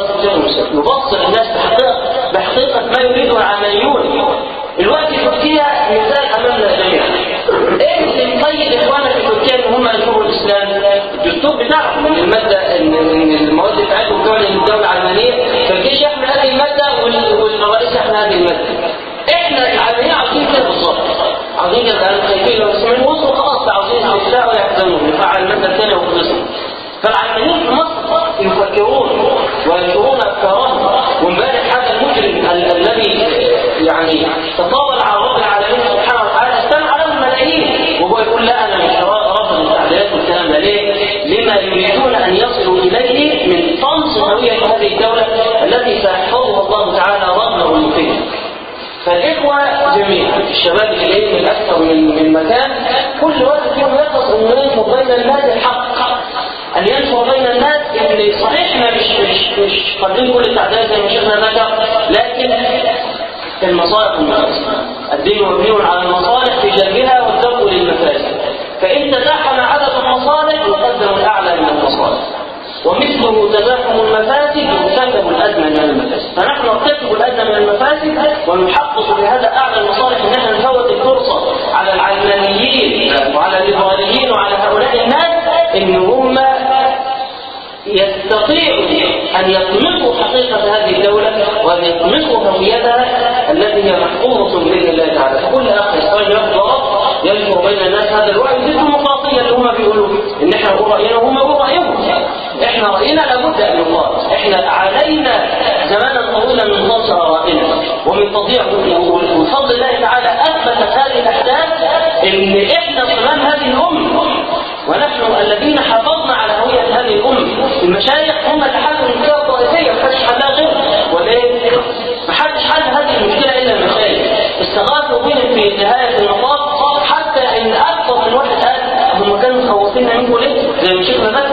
يبصر الناس بحقيقه بحقيقه ما يريده العمليون الوقت في تركيا مثال امامنا جميعا إيه اللي مقيد اخواننا في تركيا ان هم ينشروا الاسلام الدستور بتاعهم ان المادة ان المواد بتاعتهم تعلن الدولة العلمانية فالجيش يحمل هذه المادة وال- والرئيس يحمل هذه المادة. إحنا العلمانيين عاوزين كده بالظبط. عاوزين كده خايفين لو سمعوا وصلوا خلاص عاوزين استفتاء ويحزنوا نفعل المادة الثانية وخلصنا فالعلمانيين في مصر يفكرون وينشرون أفكارهم وامبارح هذا المجرم ال- الذي يعني تطاول يريدون أن يصلوا إليه من طمس هويه هذه الدولة التي سيحفظها الله تعالى رغم عنقهم فالإخوة جميعا الشباب اللي جايين من أكثر من من مكان كل واحد فيهم يحرص إنه ينشر بين الناس الحق. أن ينشر بين الناس إن صحيح إحنا مش مش مش قادرين كل التعداد زي ما شفنا ذكر لكن المصالح والمفاسد الدين مبني على المصالح في جلبها والدفع للمفاسد. فإن تزاحم عدد المصالح يقدم الأعلى من المصالح ومثله تزاحم المفاسد يرتكب الأدنى من المفاسد. فنحن نرتكب الأدنى من المفاسد ونحقق بهذا أعلى المصالح إن إحنا نفوت الفرصة على العلمانيين وعلى الليبراليين وعلى هؤلاء الناس ان هم يستطيعوا أن يطمسوا حقيقة هذه الدولة وأن يطمسوا هويتها التي هي محفوظة بإذن الله تعالى. فكل أخ يستطيع ينشر بين الناس هذا الوعي دي الديمقراطية اللي هم بيقولوا إن إحنا نقول رأينا وهم يقولوا رأيهم. إحنا رأينا لابد أن يقال. إحنا علينا زمانا طويلا من ننصر رائنا ومن تضييع وبفضل الله تعالى اثبتت هذه الأحداث إن إحنا صمام هذه الأمة. ونحن الذين حافظنا على هوية هذه الأمة. المشايخ هم اللي حلوا المشكلة الطائفية ما حلها غير ولا شفنا ده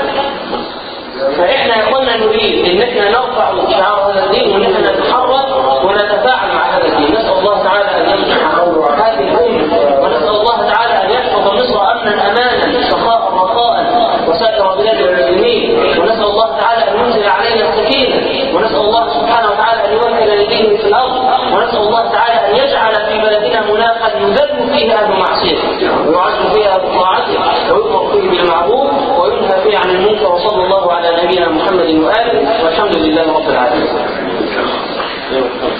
فإحنا يا اخوانا نريد إن إحنا نرفع شعار هذا الدين وإن إحنا نتحرك ونتفاعل مع هذا الدين. نسأل الله تعالى أن يمنح هذه الأمة ونسأل الله تعالى أن يحفظ مصر أمنا أمانا سخاء رخاء وسائر بلاد المسلمين. ونسأل الله تعالى أن ينزل علينا السكينة. ونسأل الله سبحانه وتعالى أن يوكل لدينه في الأرض. ونسأل الله تعالى أن يجعل في بلدنا مناخا يذل فيه أهل معصيته ويعز فيه أهل طاعته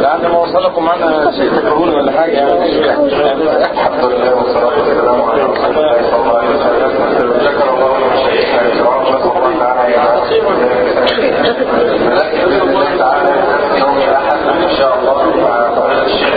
لأن ما وصلكم أنا شيء تكرهون ولا حاجة يعني. الحمد لله والصلاة والسلام على رسول الله صلى الله عليه وسلم. ذكر الله لمن شيخنا وعظم الله تعالى يوم الأحد إن شاء الله. مع فضيله الشيخ